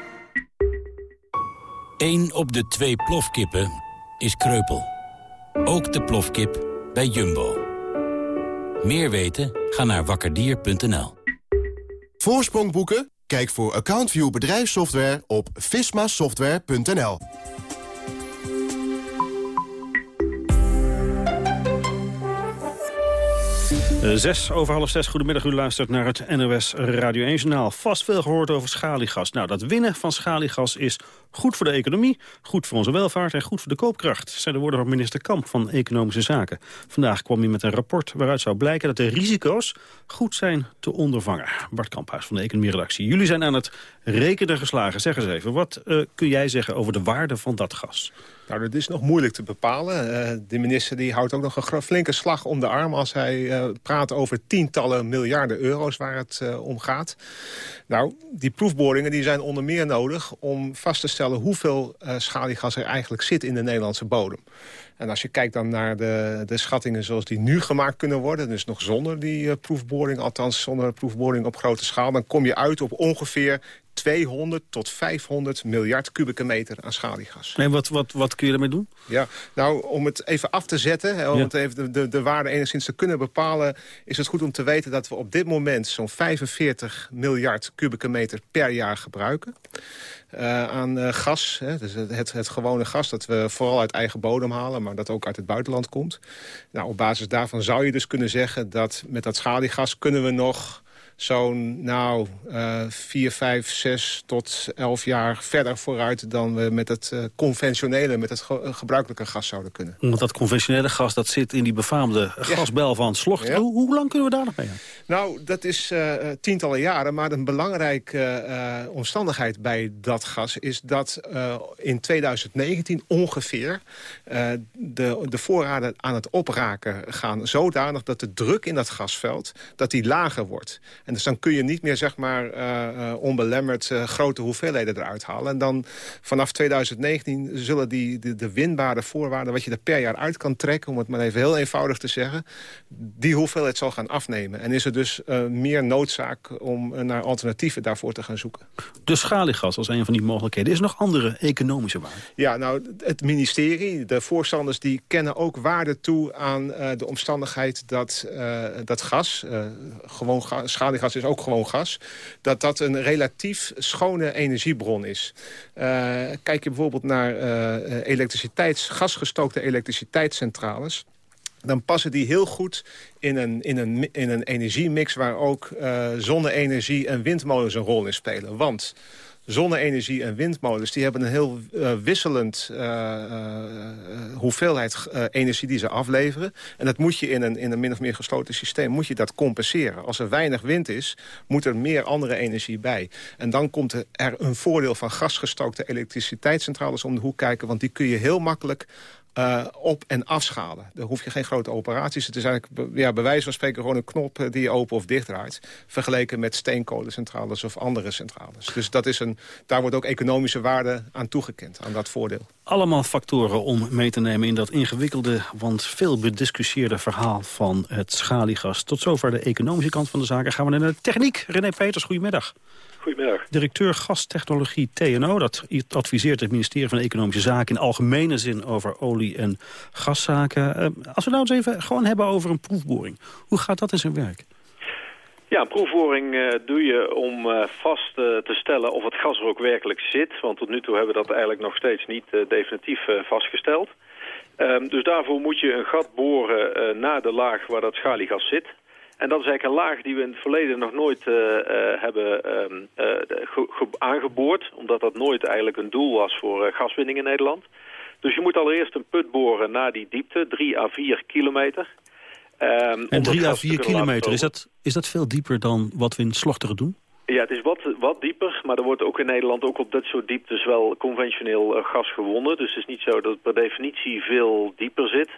1 op de twee plofkippen is kreupel. Ook de plofkip bij Jumbo. Meer weten? Ga naar wakkerdier.nl. Voorsprong boeken? Kijk voor AccountView bedrijfssoftware op vismasoftware.nl. Zes over half zes. Goedemiddag, u luistert naar het NOS Radio 1 Journaal. Vast veel gehoord over schaliegas. Nou, dat winnen van schaliegas is goed voor de economie, goed voor onze welvaart en goed voor de koopkracht. Zijn de woorden van minister Kamp van Economische Zaken. Vandaag kwam hij met een rapport waaruit zou blijken dat de risico's goed zijn te ondervangen. Bart Kamphuis van de economieredactie. Jullie zijn aan het rekenen geslagen. Zeg eens even, wat eh, kun jij zeggen over de waarde van dat gas? Nou, dat is nog moeilijk te bepalen. Eh, de minister die houdt ook nog een flinke slag om de arm... als hij eh, praat over tientallen miljarden euro's waar het eh, om gaat. Nou, die proefboringen die zijn onder meer nodig... om vast te stellen hoeveel schaliegas er eigenlijk zit in de Nederlandse bodem. En als je kijkt dan naar de, de schattingen zoals die nu gemaakt kunnen worden... dus nog zonder die eh, proefboring, althans zonder proefboring op grote schaal... dan kom je uit op ongeveer 200 tot 500 miljard kubieke meter aan schaliegas. En wat, wat, wat kun je ermee doen? Ja, nou, om het even af te zetten, hè, om Ja. het even de, de, de waarde enigszins te kunnen bepalen... is het goed om te weten dat we op dit moment zo'n 45 miljard kubieke meter per jaar gebruiken. Eh, aan eh, gas, hè, dus het, het, gewone gas dat we vooral uit eigen bodem halen... maar dat ook uit het buitenland komt. Nou, op basis daarvan zou je dus kunnen zeggen dat met dat schaliegas kunnen we nog zo'n nou, eh 4, 5, 6 tot 11 jaar verder vooruit... dan we met het eh, conventionele, met het ge- eh, gebruikelijke gas zouden kunnen. Want dat conventionele gas dat zit in die befaamde gasbel van Slocht. Ja. Hoe, hoe lang kunnen we daar nog mee aan? Nou, dat is eh, tientallen jaren. Maar een belangrijke omstandigheid bij dat gas... is dat in 2019 ongeveer de, de voorraden aan het opraken gaan... zodanig dat de druk in dat gasveld dat die lager wordt. En dus dan kun je niet meer zeg maar, eh, eh, onbelemmerd eh, grote hoeveelheden eruit halen. En dan vanaf 2019 zullen die, de, de winbare voorwaarden... wat je er per jaar uit kan trekken, om het maar even heel eenvoudig te zeggen... die hoeveelheid zal gaan afnemen. En is er dus meer noodzaak om naar alternatieven daarvoor te gaan zoeken. Dus schaliegas als een van die mogelijkheden. Is er nog andere economische waarde? Ja, nou, het ministerie, de voorstanders... die kennen ook waarde toe aan de omstandigheid dat, dat gas... gewoon ga schaliegas is ook gewoon gas... dat dat een relatief schone energiebron is. Eh, kijk je bijvoorbeeld naar eh elektriciteits, gasgestookte elektriciteitscentrales dan passen die heel goed in een, in een, in een energiemix... waar ook eh, zonne-energie en windmolens een rol in spelen. Want zonne-energie en windmolens... die hebben een heel eh, wisselend eh, eh, hoeveelheid energie die ze afleveren. En dat moet je in een, in een min of meer gesloten systeem moet je dat compenseren. Als er weinig wind is, moet er meer andere energie bij. En dan komt er een voordeel van gasgestookte elektriciteitscentrales om de hoek kijken... want die kun je heel makkelijk eh, op- en afschalen. Daar hoef je geen grote operaties. Het is eigenlijk ja, bij wijze van spreken gewoon een knop eh, die je open of dicht draait. Vergeleken met steenkolencentrales of andere centrales. Dus dat is een, daar wordt ook economische waarde aan toegekend, aan dat voordeel. Allemaal factoren om mee te nemen in dat ingewikkelde... want veel bediscussieerde verhaal van het schaliegas. Tot zover de economische kant van de zaken. Gaan we naar de techniek. René Peters, goedemiddag. Goedemiddag. Directeur gastechnologie TNO. Dat adviseert het ministerie van Economische Zaken... in algemene zin over olie- en gaszaken. Eh, als we nou eens even gewoon hebben over een proefboring. Hoe gaat dat in zijn werk? Ja, een proefboring eh, doe je om eh, vast te stellen of het gas er ook werkelijk zit. Want tot nu toe hebben we dat eigenlijk nog steeds niet definitief vastgesteld. Ehm, dus daarvoor moet je een gat boren naar de laag waar dat schaliegas zit. En dat is eigenlijk een laag die we in het verleden nog nooit eh, eh, hebben ehm, eh, ge- ge- aangeboord. Omdat dat nooit eigenlijk een doel was voor gaswinning in Nederland. Dus je moet allereerst een put boren naar die diepte, 3 à 4 kilometer. Ehm, En dat 3 à gas te 4 kunnen laten kilometer, is dat, is dat veel dieper dan wat we in Slochteren doen? Ja, het is wat, wat dieper, maar er wordt ook in Nederland ook op dit soort dieptes wel conventioneel gas gewonnen. Dus het is niet zo dat het per definitie veel dieper zit.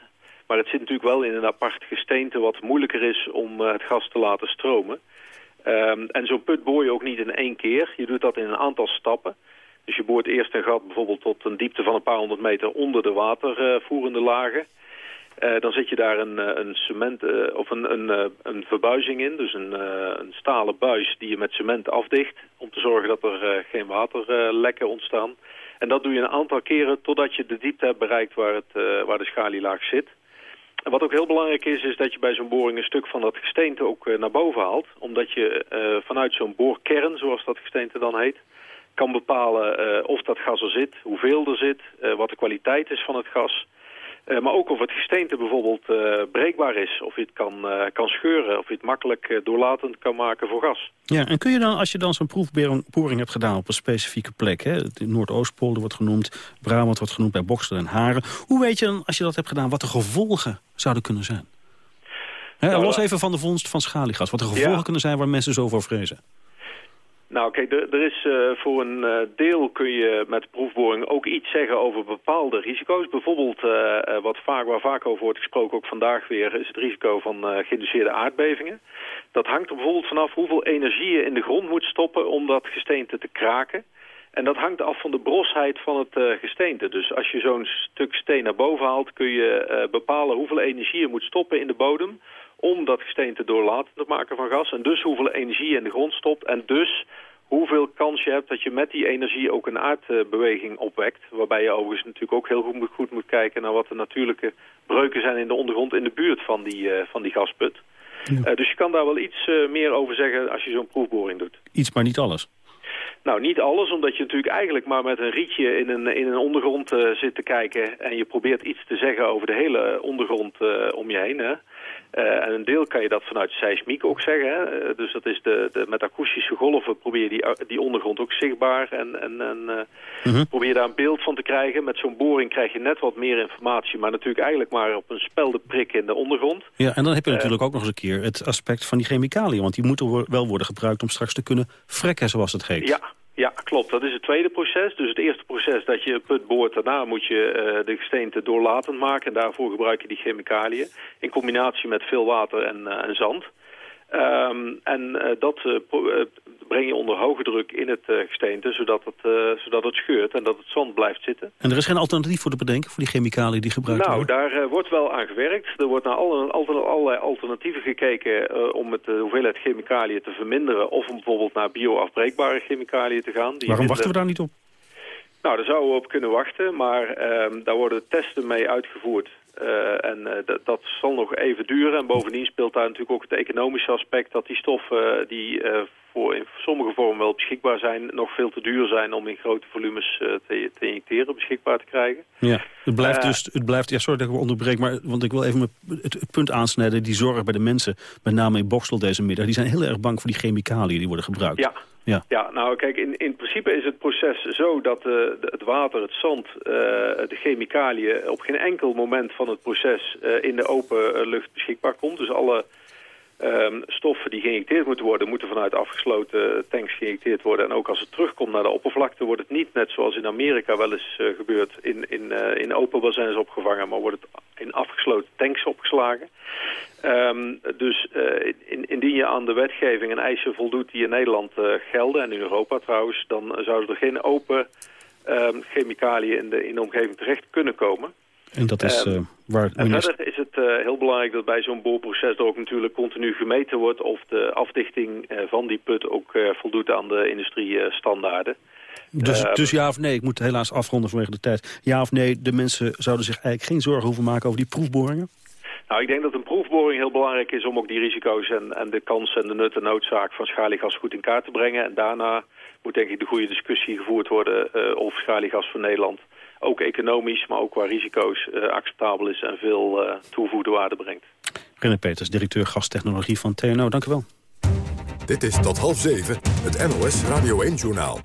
Maar het zit natuurlijk wel in een apart gesteente wat moeilijker is om eh, het gas te laten stromen. Ehm, en zo'n put boor je ook niet in één keer. Je doet dat in een aantal stappen. Dus je boort eerst een gat bijvoorbeeld tot een diepte van een paar honderd meter onder de watervoerende lagen. Eh, dan zet je daar een, eh, een cement of een, een, een verbuizing in, dus een, een stalen buis die je met cement afdicht om te zorgen dat er geen waterlekken ontstaan. En dat doe je een aantal keren totdat je de diepte hebt bereikt waar, het, waar de schalielaag zit. Wat ook heel belangrijk is, is dat je bij zo'n boring een stuk van dat gesteente ook eh, naar boven haalt. Omdat je eh, vanuit zo'n boorkern, zoals dat gesteente dan heet, kan bepalen eh, of dat gas er zit, hoeveel er zit, wat de kwaliteit is van het gas. Eh, maar ook of het gesteente bijvoorbeeld eh, breekbaar is. Of je het kan, eh, kan scheuren. Of je het makkelijk doorlatend kan maken voor gas. Ja, en kun je dan, als je dan zo'n proefboring hebt gedaan op een specifieke plek... Hè, de Noordoostpolder wordt genoemd, Brabant wordt genoemd bij Boksel en Haren... hoe weet je dan, als je dat hebt gedaan, wat de gevolgen zouden kunnen zijn? Hè, Nou, los even van de vondst van schaliegas. Wat de gevolgen Ja. kunnen zijn waar mensen zo voor vrezen. Nou kijk, er, er is eh, voor een eh, deel kun je met proefboring ook iets zeggen over bepaalde risico's. Bijvoorbeeld, eh, wat vaak, waar vaak over wordt gesproken, ook vandaag weer, is het risico van geïnduceerde aardbevingen. Dat hangt er bijvoorbeeld vanaf hoeveel energie je in de grond moet stoppen om dat gesteente te kraken. En dat hangt af van de brosheid van het gesteente. Dus als je zo'n stuk steen naar boven haalt, kun je bepalen hoeveel energie je moet stoppen in de bodem om dat gesteente doorlatend te maken van gas. En dus hoeveel energie je in de grond stopt. En dus hoeveel kans je hebt dat je met die energie ook een aardbeweging opwekt. Waarbij je overigens natuurlijk ook heel goed moet, goed moet kijken naar wat de natuurlijke breuken zijn in de ondergrond in de buurt van die, eh, van die gasput. Eh, dus je kan daar wel iets eh, meer over zeggen als je zo'n proefboring doet. Iets, maar niet alles. Nou, niet alles, omdat je natuurlijk eigenlijk maar met een rietje in een, in een ondergrond zit te kijken... en je probeert iets te zeggen over de hele ondergrond om je heen. Hè? Eh, en een deel kan je dat vanuit seismiek ook zeggen. Hè? Eh, dus dat is de, de, met akoestische golven probeer je die, die ondergrond ook zichtbaar... en, en, en eh, probeer je daar een beeld van te krijgen. Met zo'n boring krijg je net wat meer informatie... maar natuurlijk eigenlijk maar op een speldenprik in de ondergrond. Ja, en dan heb je Eh, natuurlijk ook nog eens een keer het aspect van die chemicaliën. Want die moeten wel worden gebruikt om straks te kunnen frekken, zoals het heet. Ja, ja, klopt. Dat is het tweede proces. Dus het eerste proces dat je put boort, daarna moet je eh, de gesteente doorlatend maken. En daarvoor gebruik je die chemicaliën in combinatie met veel water en, eh, en zand. Ehm, en eh, dat eh, eh, breng je onder hoge druk in het gesteente, zodat het, zodat het scheurt en dat het zand blijft zitten. En er is geen alternatief voor te bedenken voor die chemicaliën die gebruikt Nou, worden? daar eh, wordt wel aan gewerkt. Er wordt naar alle, alle- allerlei alternatieven gekeken om het, de hoeveelheid chemicaliën te verminderen. Of om bijvoorbeeld naar bioafbreekbare chemicaliën te gaan. die Waarom wachten we daar niet op? nou, daar zouden we op kunnen wachten, maar ehm, daar worden testen mee uitgevoerd. Eh, en eh, dat- zal nog even duren. En bovendien speelt daar natuurlijk ook het economische aspect... dat die stoffen die eh, voor in sommige vormen wel beschikbaar zijn... nog veel te duur zijn om in grote volumes te, te injecteren beschikbaar te krijgen. Ja, het blijft dus, het blijft, ja, sorry dat ik me onderbreek, maar, want ik wil even mijn- het, het punt aansnijden. Die zorg bij de mensen, met name in Boksel deze middag, die zijn heel erg bang voor die chemicaliën die worden gebruikt. Ja. Ja. Nou kijk, in, in principe is het proces zo dat eh, het water, het zand, eh, de chemicaliën op geen enkel moment van het proces eh, in de open lucht beschikbaar komt. Dus alle ehm, stoffen die geïnjecteerd moeten worden, moeten vanuit afgesloten tanks geïnjecteerd worden. En ook als het terugkomt naar de oppervlakte, wordt het niet net zoals in Amerika wel eens eh, gebeurt in, in, eh, in open bazins opgevangen, maar wordt het in afgesloten tanks opgeslagen. Ehm, dus eh, in, indien je aan de wetgeving en eisen voldoet die in Nederland gelden, en in Europa trouwens, dan zouden er geen open ehm, chemicaliën in de, in de omgeving terecht kunnen komen. En dat is Ehm, eh, waar het En minister... verder is het eh, heel belangrijk dat bij zo'n boorproces er ook natuurlijk continu gemeten wordt of de afdichting eh, van die put ook voldoet aan de industriestandaarden. Dus, Ehm, dus ja of nee, ik moet helaas afronden vanwege de tijd. Ja of nee, de mensen zouden zich eigenlijk geen zorgen hoeven maken over die proefboringen? Nou, ik denk dat een proefboring heel belangrijk is om ook die risico's en, en de kansen en de nut en noodzaak van schaliegas goed in kaart te brengen. En daarna moet denk ik de goede discussie gevoerd worden eh, of schaliegas voor Nederland ook economisch, maar ook qua risico's eh, acceptabel is en veel eh, toegevoegde waarde brengt. René Peters, directeur gastechnologie van TNO. Dank u wel. Dit is tot half zeven het NOS Radio 1-journaal.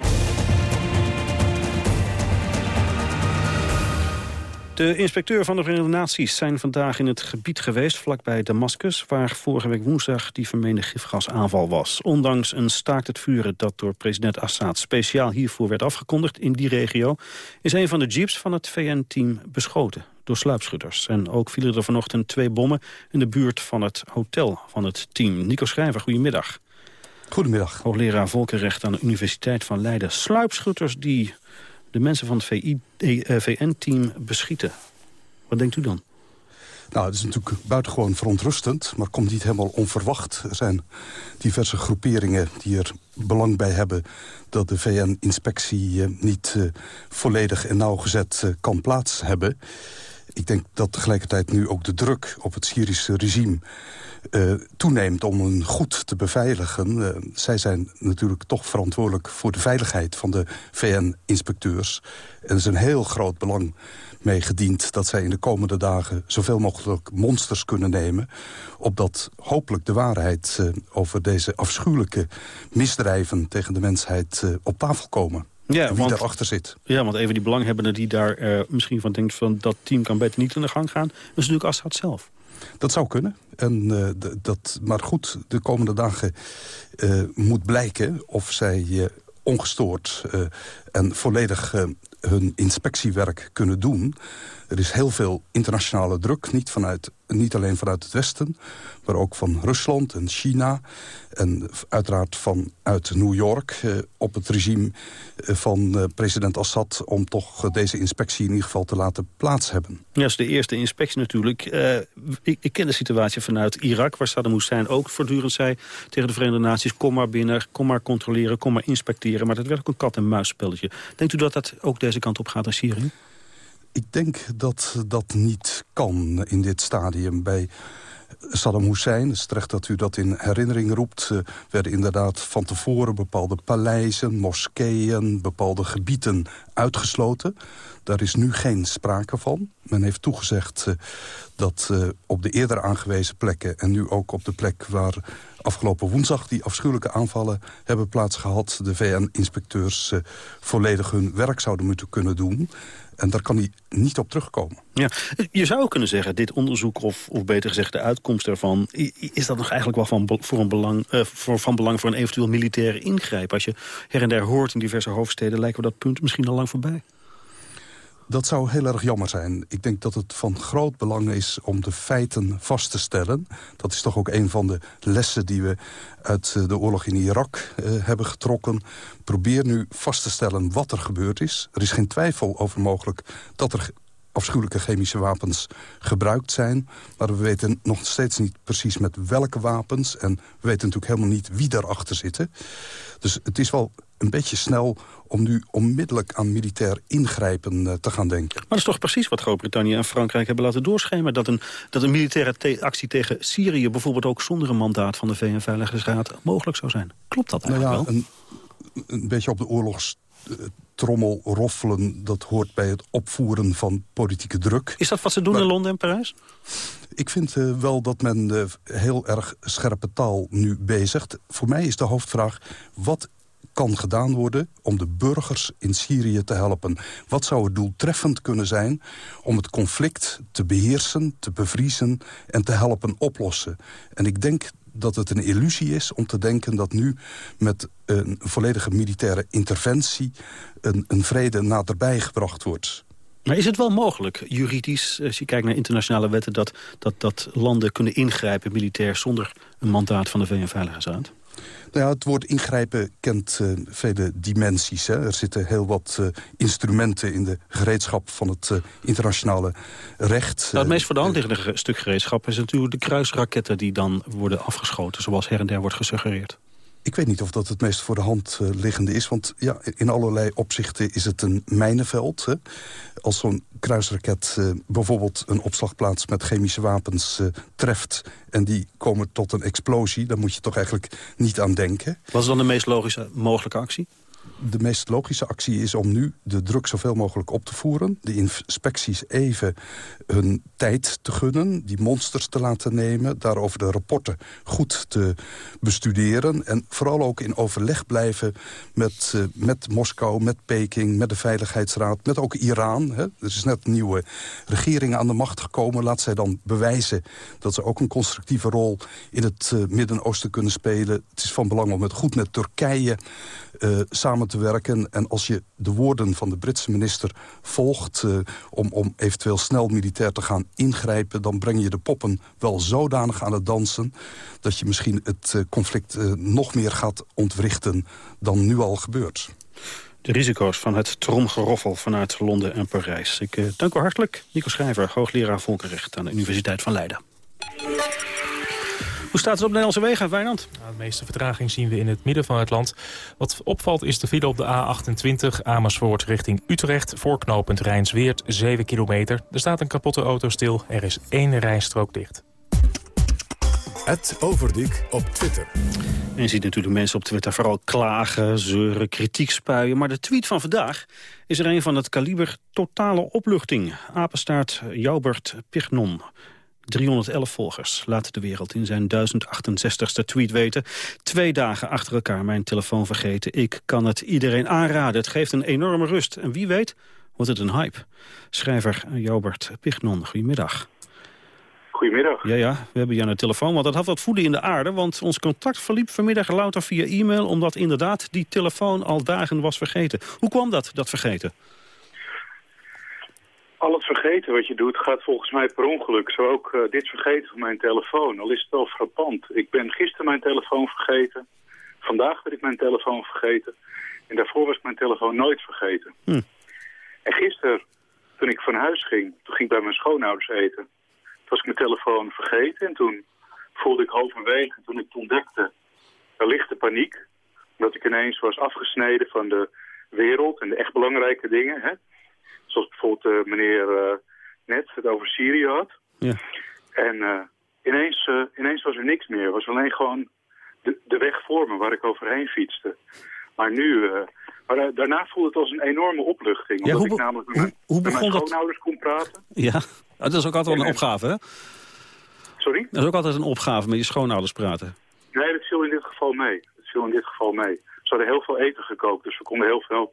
De inspecteur van de Verenigde Naties zijn vandaag in het gebied geweest... vlakbij Damascus, waar vorige week woensdag die vermeende gifgasaanval was. Ondanks een staakt het vuren dat door president Assad speciaal hiervoor werd afgekondigd in die regio... is een van de jeeps van het VN-team beschoten door sluipschutters. En ook vielen er vanochtend twee bommen in de buurt van het hotel van het team. Nico Schrijver, goedemiddag. Goedemiddag. Hoogleraar Volkenrecht aan de Universiteit van Leiden. Sluipschutters die de mensen van het VN-team beschieten. Wat denkt u dan? Nou, het is natuurlijk buitengewoon verontrustend, maar komt niet helemaal onverwacht. Er zijn diverse groeperingen die er belang bij hebben... dat de VN-inspectie eh, niet eh, volledig en nauwgezet eh, kan plaats hebben. Ik denk dat tegelijkertijd nu ook de druk op het Syrische regime... Uh, toeneemt om hen goed te beveiligen. Uh, zij zijn natuurlijk toch verantwoordelijk voor de veiligheid van de VN-inspecteurs. En er is een heel groot belang mee gediend dat zij in de komende dagen zoveel mogelijk monsters kunnen nemen. Opdat hopelijk de waarheid uh, over deze afschuwelijke misdrijven tegen de mensheid op tafel komen. Ja, wie daarachter zit. Ja, want even die belanghebbenden die daar misschien van denkt... van dat team kan beter niet in de gang gaan... is natuurlijk Assad zelf. Dat zou kunnen. En, uh, dat, maar goed, de komende dagen uh, moet blijken of zij ongestoord en volledig hun inspectiewerk kunnen doen. Er is heel veel internationale druk, niet, vanuit, niet alleen vanuit het Westen... maar ook van Rusland en China en uiteraard vanuit New York... Eh, op het regime van eh, president Assad... om toch deze inspectie in ieder geval te laten plaats hebben. Ja, dat is de eerste inspectie natuurlijk. Uh, ik, ik, ken de situatie vanuit Irak, waar Saddam Hussein ook voortdurend zei... tegen de Verenigde Naties, kom maar binnen, kom maar controleren, kom maar inspecteren. Maar dat werd ook een kat-en-muisspelletje. Denkt u dat dat ook deze kant op gaat in Syrië? Ik denk dat dat niet kan in dit stadium. Bij Saddam Hussein, het is terecht dat u dat in herinnering roept... Uh, werden inderdaad van tevoren bepaalde paleizen, moskeeën... bepaalde gebieden uitgesloten. Daar is nu geen sprake van. Men heeft toegezegd uh, dat uh, op de eerder aangewezen plekken... en nu ook op de plek waar afgelopen woensdag die afschuwelijke aanvallen hebben plaatsgehad... de VN-inspecteurs volledig hun werk zouden moeten kunnen doen... En daar kan hij niet op terugkomen. Ja, je zou kunnen zeggen, dit onderzoek, of, of beter gezegd de uitkomst ervan... is dat nog eigenlijk wel van, voor een belang, uh, voor, van belang voor een eventueel militaire ingrijp? Als je her en der hoort in diverse hoofdsteden... lijken we dat punt misschien al lang voorbij. Dat zou heel erg jammer zijn. Ik denk dat het van groot belang is om de feiten vast te stellen. Dat is toch ook een van de lessen die we uit de oorlog in Irak uh, hebben getrokken. Probeer nu vast te stellen wat er gebeurd is. Er is geen twijfel over mogelijk dat er afschuwelijke chemische wapens gebruikt zijn. Maar we weten nog steeds niet precies met welke wapens. En we weten natuurlijk helemaal niet wie daarachter zitten. Dus het is wel een beetje snel om nu onmiddellijk aan militair ingrijpen uh, te gaan denken. Maar dat is toch precies wat Groot-Brittannië en Frankrijk hebben laten doorschemeren... dat een, dat een militaire te actie tegen Syrië bijvoorbeeld ook zonder een mandaat van de VN-veiligheidsraad mogelijk zou zijn. Klopt dat eigenlijk nou ja, wel? Een, een beetje op de oorlogstrommel roffelen... dat hoort bij het opvoeren van politieke druk. Is dat wat ze doen maar, in Londen en Parijs? Ik vind uh, wel dat men uh, heel erg scherpe taal nu bezigt. Voor mij is de hoofdvraag... wat kan gedaan worden om de burgers in Syrië te helpen? Wat zou het doeltreffend kunnen zijn om het conflict te beheersen, te bevriezen en te helpen oplossen? En ik denk dat het een illusie is om te denken dat nu met een volledige militaire interventie een, een vrede naderbij gebracht wordt. Maar is het wel mogelijk, juridisch, als je kijkt naar internationale wetten... dat, dat, dat landen kunnen ingrijpen militair zonder een mandaat van de VN-veiligheidsraad? Nou ja, het woord ingrijpen kent eh, vele dimensies. Hè. Er zitten heel wat eh, instrumenten in de gereedschap van het eh, internationale recht. Nou, het meest voor de hand liggende ge- stuk gereedschap is natuurlijk de kruisraketten die dan worden afgeschoten, zoals her en der wordt gesuggereerd. Ik weet niet of dat het meest voor de hand eh, liggende is. Want ja, in allerlei opzichten is het een mijnenveld. Hè. Als zo'n kruisraket eh, bijvoorbeeld een opslagplaats met chemische wapens eh, treft... en die komen tot een explosie, dan moet je toch eigenlijk niet aan denken. Wat is dan de meest logische mogelijke actie? De meest logische actie is om nu de druk zoveel mogelijk op te voeren. De inspecties even hun tijd te gunnen. Die monsters te laten nemen. Daarover de rapporten goed te bestuderen. En vooral ook in overleg blijven met, eh, met Moskou, met Peking, met de Veiligheidsraad. Met ook Iran. Hè. Er is net een nieuwe regering aan de macht gekomen. Laat zij dan bewijzen dat ze ook een constructieve rol in het eh, Midden-Oosten kunnen spelen. Het is van belang om het goed met Turkije eh, samen te werken. En als je de woorden van de Britse minister volgt... eh, om, om eventueel snel militair te gaan ingrijpen... dan breng je de poppen wel zodanig aan het dansen... dat je misschien het eh, conflict eh, nog meer gaat ontwrichten dan nu al gebeurt. De risico's van het tromgeroffel vanuit Londen en Parijs. Ik dank u hartelijk. Nico Schrijver, hoogleraar volkenrecht aan de Universiteit van Leiden. Hoe staat het op de Nederlandse wegen, Wijnand? Nou, de meeste vertraging zien we in het midden van het land. Wat opvalt is de file op de A28 Amersfoort richting Utrecht... voorknopend Rijnsweert, 7 kilometer. Er staat een kapotte auto stil. Er is één rijstrook dicht. Het Overdiek op Twitter. En je ziet natuurlijk mensen op Twitter vooral klagen, zeuren, kritiek spuien. Maar de tweet van vandaag is er een van het kaliber totale opluchting. Apenstaart Joubert Pignon. 311 volgers. Laat de wereld in zijn 1068ste tweet weten. Twee dagen achter elkaar mijn telefoon vergeten. Ik kan het iedereen aanraden. Het geeft een enorme rust. En wie weet wordt het een hype. Schrijver Joubert Pignon, goedemiddag. Goedemiddag. Ja, ja, we hebben je aan de telefoon, want dat had wat voeden in de aarde. Want ons contact verliep vanmiddag louter via e-mail... omdat inderdaad die telefoon al dagen was vergeten. Hoe kwam dat, dat vergeten? Al het vergeten wat je doet gaat volgens mij per ongeluk. Zo ook eh, dit vergeten van mijn telefoon. Al is het wel frappant. Ik ben gisteren mijn telefoon vergeten. Vandaag ben ik mijn telefoon vergeten. En daarvoor was ik mijn telefoon nooit vergeten. Hm. En gisteren, toen ik van huis ging, toen ging ik bij mijn schoonouders eten. Toen was ik mijn telefoon vergeten. En toen voelde ik halverwege, toen ik het ontdekte, een lichte paniek. Omdat ik ineens was afgesneden van de wereld en de echt belangrijke dingen. Hè? Zoals bijvoorbeeld eh, meneer eh, net het over Syrië had. Ja. En eh, ineens, ineens was er niks meer. Het was alleen gewoon de, de weg voor me waar ik overheen fietste. Maar nu, maar, daarna voelde het als een enorme opluchting. Ja, Omdat hoe ik namelijk met mijn, hoe met mijn dat? schoonouders kon praten. Ja, dat is ook altijd wel een opgave, hè? Sorry? Dat is ook altijd een opgave met je schoonouders praten. Nee, dat viel in dit geval mee. Dat viel in dit geval mee. Ze hadden heel veel eten gekookt, dus we konden heel veel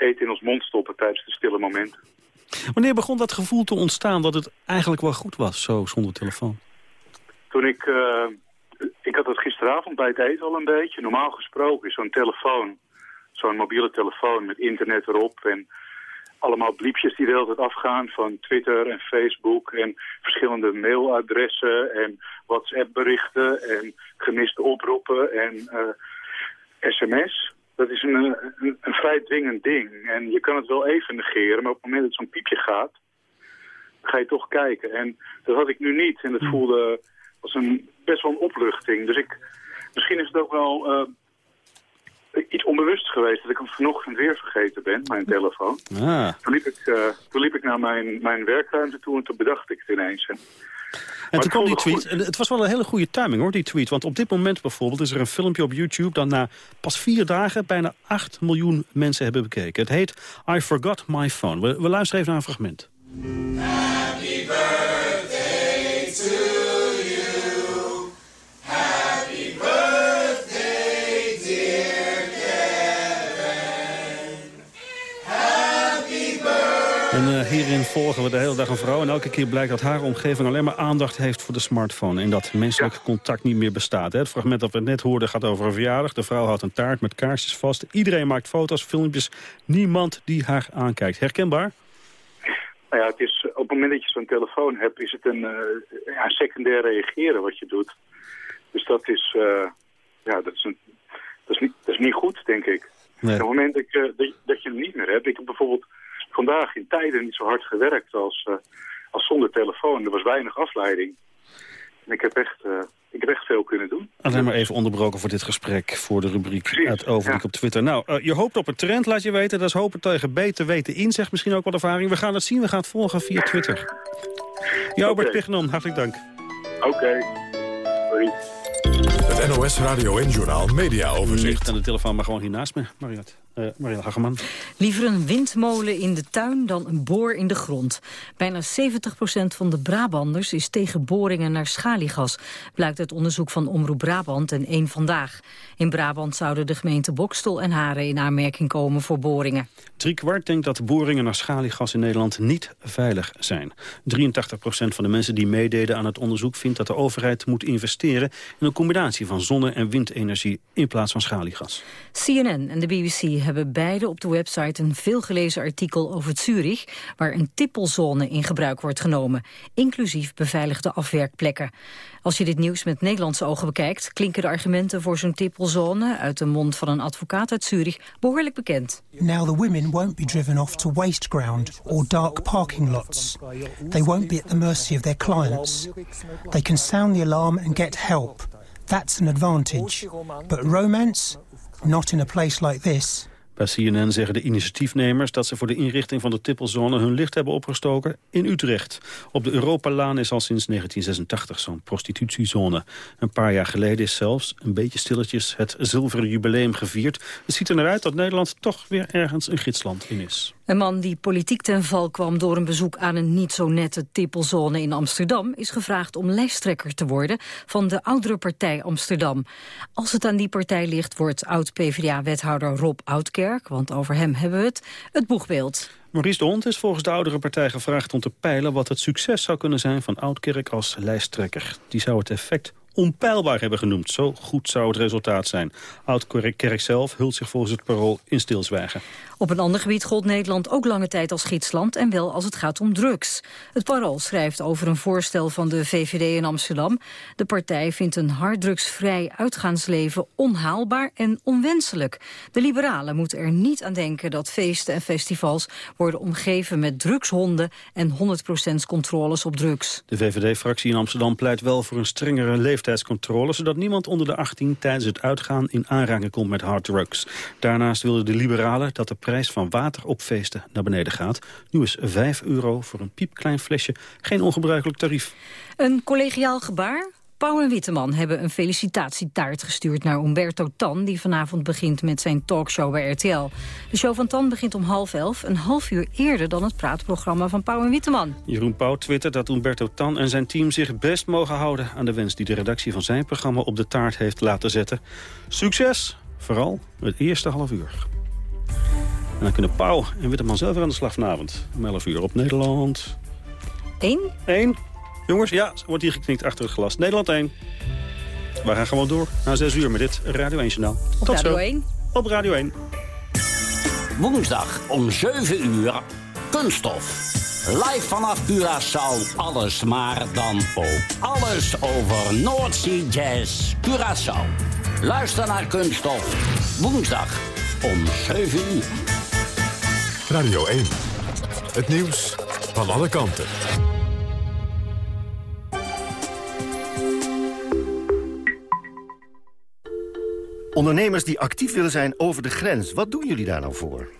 eten in ons mond stoppen tijdens de stille momenten. Wanneer begon dat gevoel te ontstaan dat het eigenlijk wel goed was, zo zonder telefoon? Toen ik, eh, ik had het gisteravond bij het eten al een beetje. Normaal gesproken is zo'n telefoon, zo'n mobiele telefoon met internet erop en allemaal bliepjes die de hele tijd afgaan van Twitter en Facebook en verschillende mailadressen en WhatsApp berichten en gemiste oproepen en eh, sms. Dat is een, een, een vrij dwingend ding. En je kan het wel even negeren, maar op het moment dat zo'n piepje gaat, ga je toch kijken. En dat had ik nu niet. En dat voelde als een, best wel een opluchting. Dus ik, misschien is het ook wel eh, iets onbewust geweest dat ik hem vanochtend weer vergeten ben, mijn telefoon. Ah. Toen liep ik, eh, toen liep ik naar mijn, mijn werkruimte toe en toen bedacht ik het ineens. En, En toen kwam die tweet. En het was wel een hele goede timing hoor, die tweet. Want op dit moment bijvoorbeeld is er een filmpje op YouTube... dat na pas vier dagen bijna 8 miljoen mensen hebben bekeken. Het heet I Forgot My Phone. We, we luisteren even naar een fragment. Happy hierin volgen we de hele dag een vrouw. En elke keer blijkt dat haar omgeving alleen maar aandacht heeft voor de smartphone. En dat menselijk contact niet meer bestaat. Het fragment dat we net hoorden gaat over een verjaardag. De vrouw houdt een taart met kaarsjes vast. Iedereen maakt foto's, filmpjes. Niemand die haar aankijkt. Herkenbaar? Nou ja, het is, op het moment dat je zo'n telefoon hebt, is het een eh, ja, secundair reageren wat je doet. Dus dat is, eh, ja, dat is, een, dat is, niet, dat is niet goed, denk ik. Nee. Op het moment dat, je, dat, je- dat je hem niet meer hebt... Ik heb bijvoorbeeld vandaag in tijden niet zo hard gewerkt als, eh, als zonder telefoon. Er was weinig afleiding. En ik heb echt, eh, ik heb echt veel kunnen doen. Alleen maar even onderbroken voor dit gesprek, voor de rubriek uit Overblik ja. op Twitter. Nou, eh, je hoopt op een trend, laat je weten. Dat is hopen tegen beter weten in, zegt misschien ook wat ervaring. We gaan het zien, we gaan het volgen via Twitter. Joubert Oké. Pignon, hartelijk dank. Oké. Het NOS Radio en Journaal Media Overzicht. Ligt aan de telefoon, maar gewoon hier naast me, Mariat. Marielle Hageman. Liever een windmolen in de tuin dan een boor in de grond. Bijna 70% van de Brabanders is tegen boringen naar schaliegas. Blijkt uit onderzoek van Omroep Brabant en Eén Vandaag. In Brabant zouden de gemeenten Bokstel en Haren in aanmerking komen voor boringen. Drie kwart denkt dat boringen naar schaliegas in Nederland niet veilig zijn. 83% van de mensen die meededen aan het onderzoek vindt dat de overheid moet investeren in een combinatie van zonne- en windenergie in plaats van schaliegas. CNN en de BBC hebben beide op de website een veelgelezen artikel over Zurich, waar een tippelzone in gebruik wordt genomen, inclusief beveiligde afwerkplekken. Als je dit nieuws met Nederlandse ogen bekijkt, klinken de argumenten voor zo'n tippelzone uit de mond van een advocaat uit Zurich behoorlijk bekend. Now the women won't be driven off to waste ground or dark parking lots. They won't be at the mercy of their clients. They can sound the alarm and get help. That's an advantage. But romance? Not in a place like this. Bij CNN zeggen de initiatiefnemers dat ze voor de inrichting van de tippelzone hun licht hebben opgestoken in Utrecht. Op de Europalaan is al sinds 1986 zo'n prostitutiezone. Een paar jaar geleden is zelfs, een beetje stilletjes, het zilveren jubileum gevierd. Het ziet er naar uit dat Nederland toch weer ergens een gidsland in is. Een man die politiek ten val kwam door een bezoek aan een niet zo nette tippelzone in Amsterdam... is gevraagd om lijsttrekker te worden van de oudere partij Amsterdam. Als het aan die partij ligt, wordt oud-PVDA-wethouder Rob Oudkerk... want over hem hebben we het, het boegbeeld. Maurice de Hond is volgens de oudere partij gevraagd om te peilen... wat het succes zou kunnen zijn van Oudkerk als lijsttrekker. Die zou het effect onpeilbaar hebben genoemd. Zo goed zou het resultaat zijn. Oudkerk zelf hult zich volgens het parool in stilzwijgen. Op een ander gebied gold Nederland ook lange tijd als gidsland... en wel als het gaat om drugs. Het Parool schrijft over een voorstel van de VVD in Amsterdam. De partij vindt een harddrugsvrij uitgaansleven onhaalbaar en onwenselijk. De liberalen moeten er niet aan denken dat feesten en festivals... worden omgeven met drugshonden en 100% controles op drugs. De VVD-fractie in Amsterdam pleit wel voor een strengere leeftijdscontrole... zodat niemand onder de 18 tijdens het uitgaan in aanraking komt met harddrugs. Daarnaast wilden de liberalen dat de prijs van water op feesten naar beneden gaat. Nu is 5 euro voor een piepklein flesje geen ongebruikelijk tarief. Een collegiaal gebaar? Pauw en Witteman hebben een felicitatietaart gestuurd naar Umberto Tan... die vanavond begint met zijn talkshow bij RTL. De show van Tan begint om half elf, een half uur eerder dan het praatprogramma van Pauw en Witteman. Jeroen Pauw twittert dat Umberto Tan en zijn team zich best mogen houden... aan de wens die de redactie van zijn programma op de taart heeft laten zetten. Succes! Vooral het eerste half uur. En dan kunnen Pauw en Witteman zelf weer aan de slag vanavond. Om 11 uur op Nederland. 1? 1. Jongens, ja, wordt hier geknikt achter het glas. Nederland 1. We gaan gewoon door naar 6 uur met dit Radio 1 Journaal. Op Tot Radio zo. 1. Op Radio 1. Woensdag om 7 uur Kunststof. Live vanaf Curaçao, alles maar dan ook alles over Noordzee Jazz Curaçao. Luister naar Kunststof. Woensdag om 7 uur. Radio 1. Het nieuws van alle kanten. Ondernemers die actief willen zijn over de grens, wat doen jullie daar nou voor?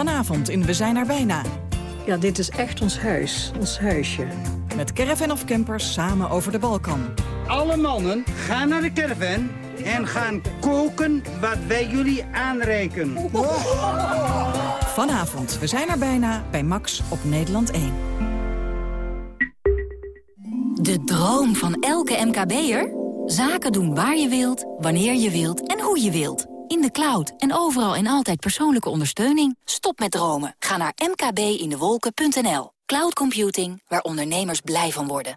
Vanavond in We zijn er bijna. Ja, dit is echt ons huis, ons huisje. Met caravan of campers samen over de Balkan. Alle mannen gaan naar de caravan en gaan koken wat wij jullie aanreiken. Vanavond, we zijn er bijna bij Max op Nederland 1. De droom van elke MKB'er? Zaken doen waar je wilt, wanneer je wilt en hoe je wilt. In de cloud en overal en altijd persoonlijke ondersteuning. Stop met dromen. Ga naar mkbindewolken.nl. Cloud computing, waar ondernemers blij van worden.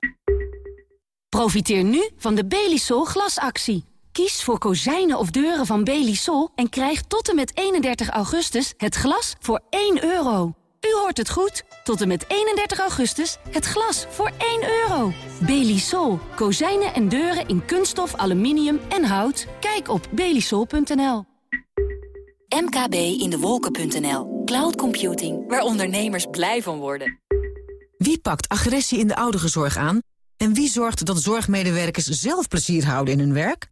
Profiteer nu van de Belisol glasactie. Kies voor kozijnen of deuren van Belisol en krijg tot en met 31 augustus het glas voor 1 euro. U hoort het goed. Tot en met 31 augustus het glas voor 1 euro. Belisol. Kozijnen en deuren in kunststof, aluminium en hout. Kijk op belisol.nl. mkbindewolken.nl. Cloud computing, waar ondernemers blij van worden. Wie pakt agressie in de ouderenzorg aan? En wie zorgt dat zorgmedewerkers zelf plezier houden in hun werk?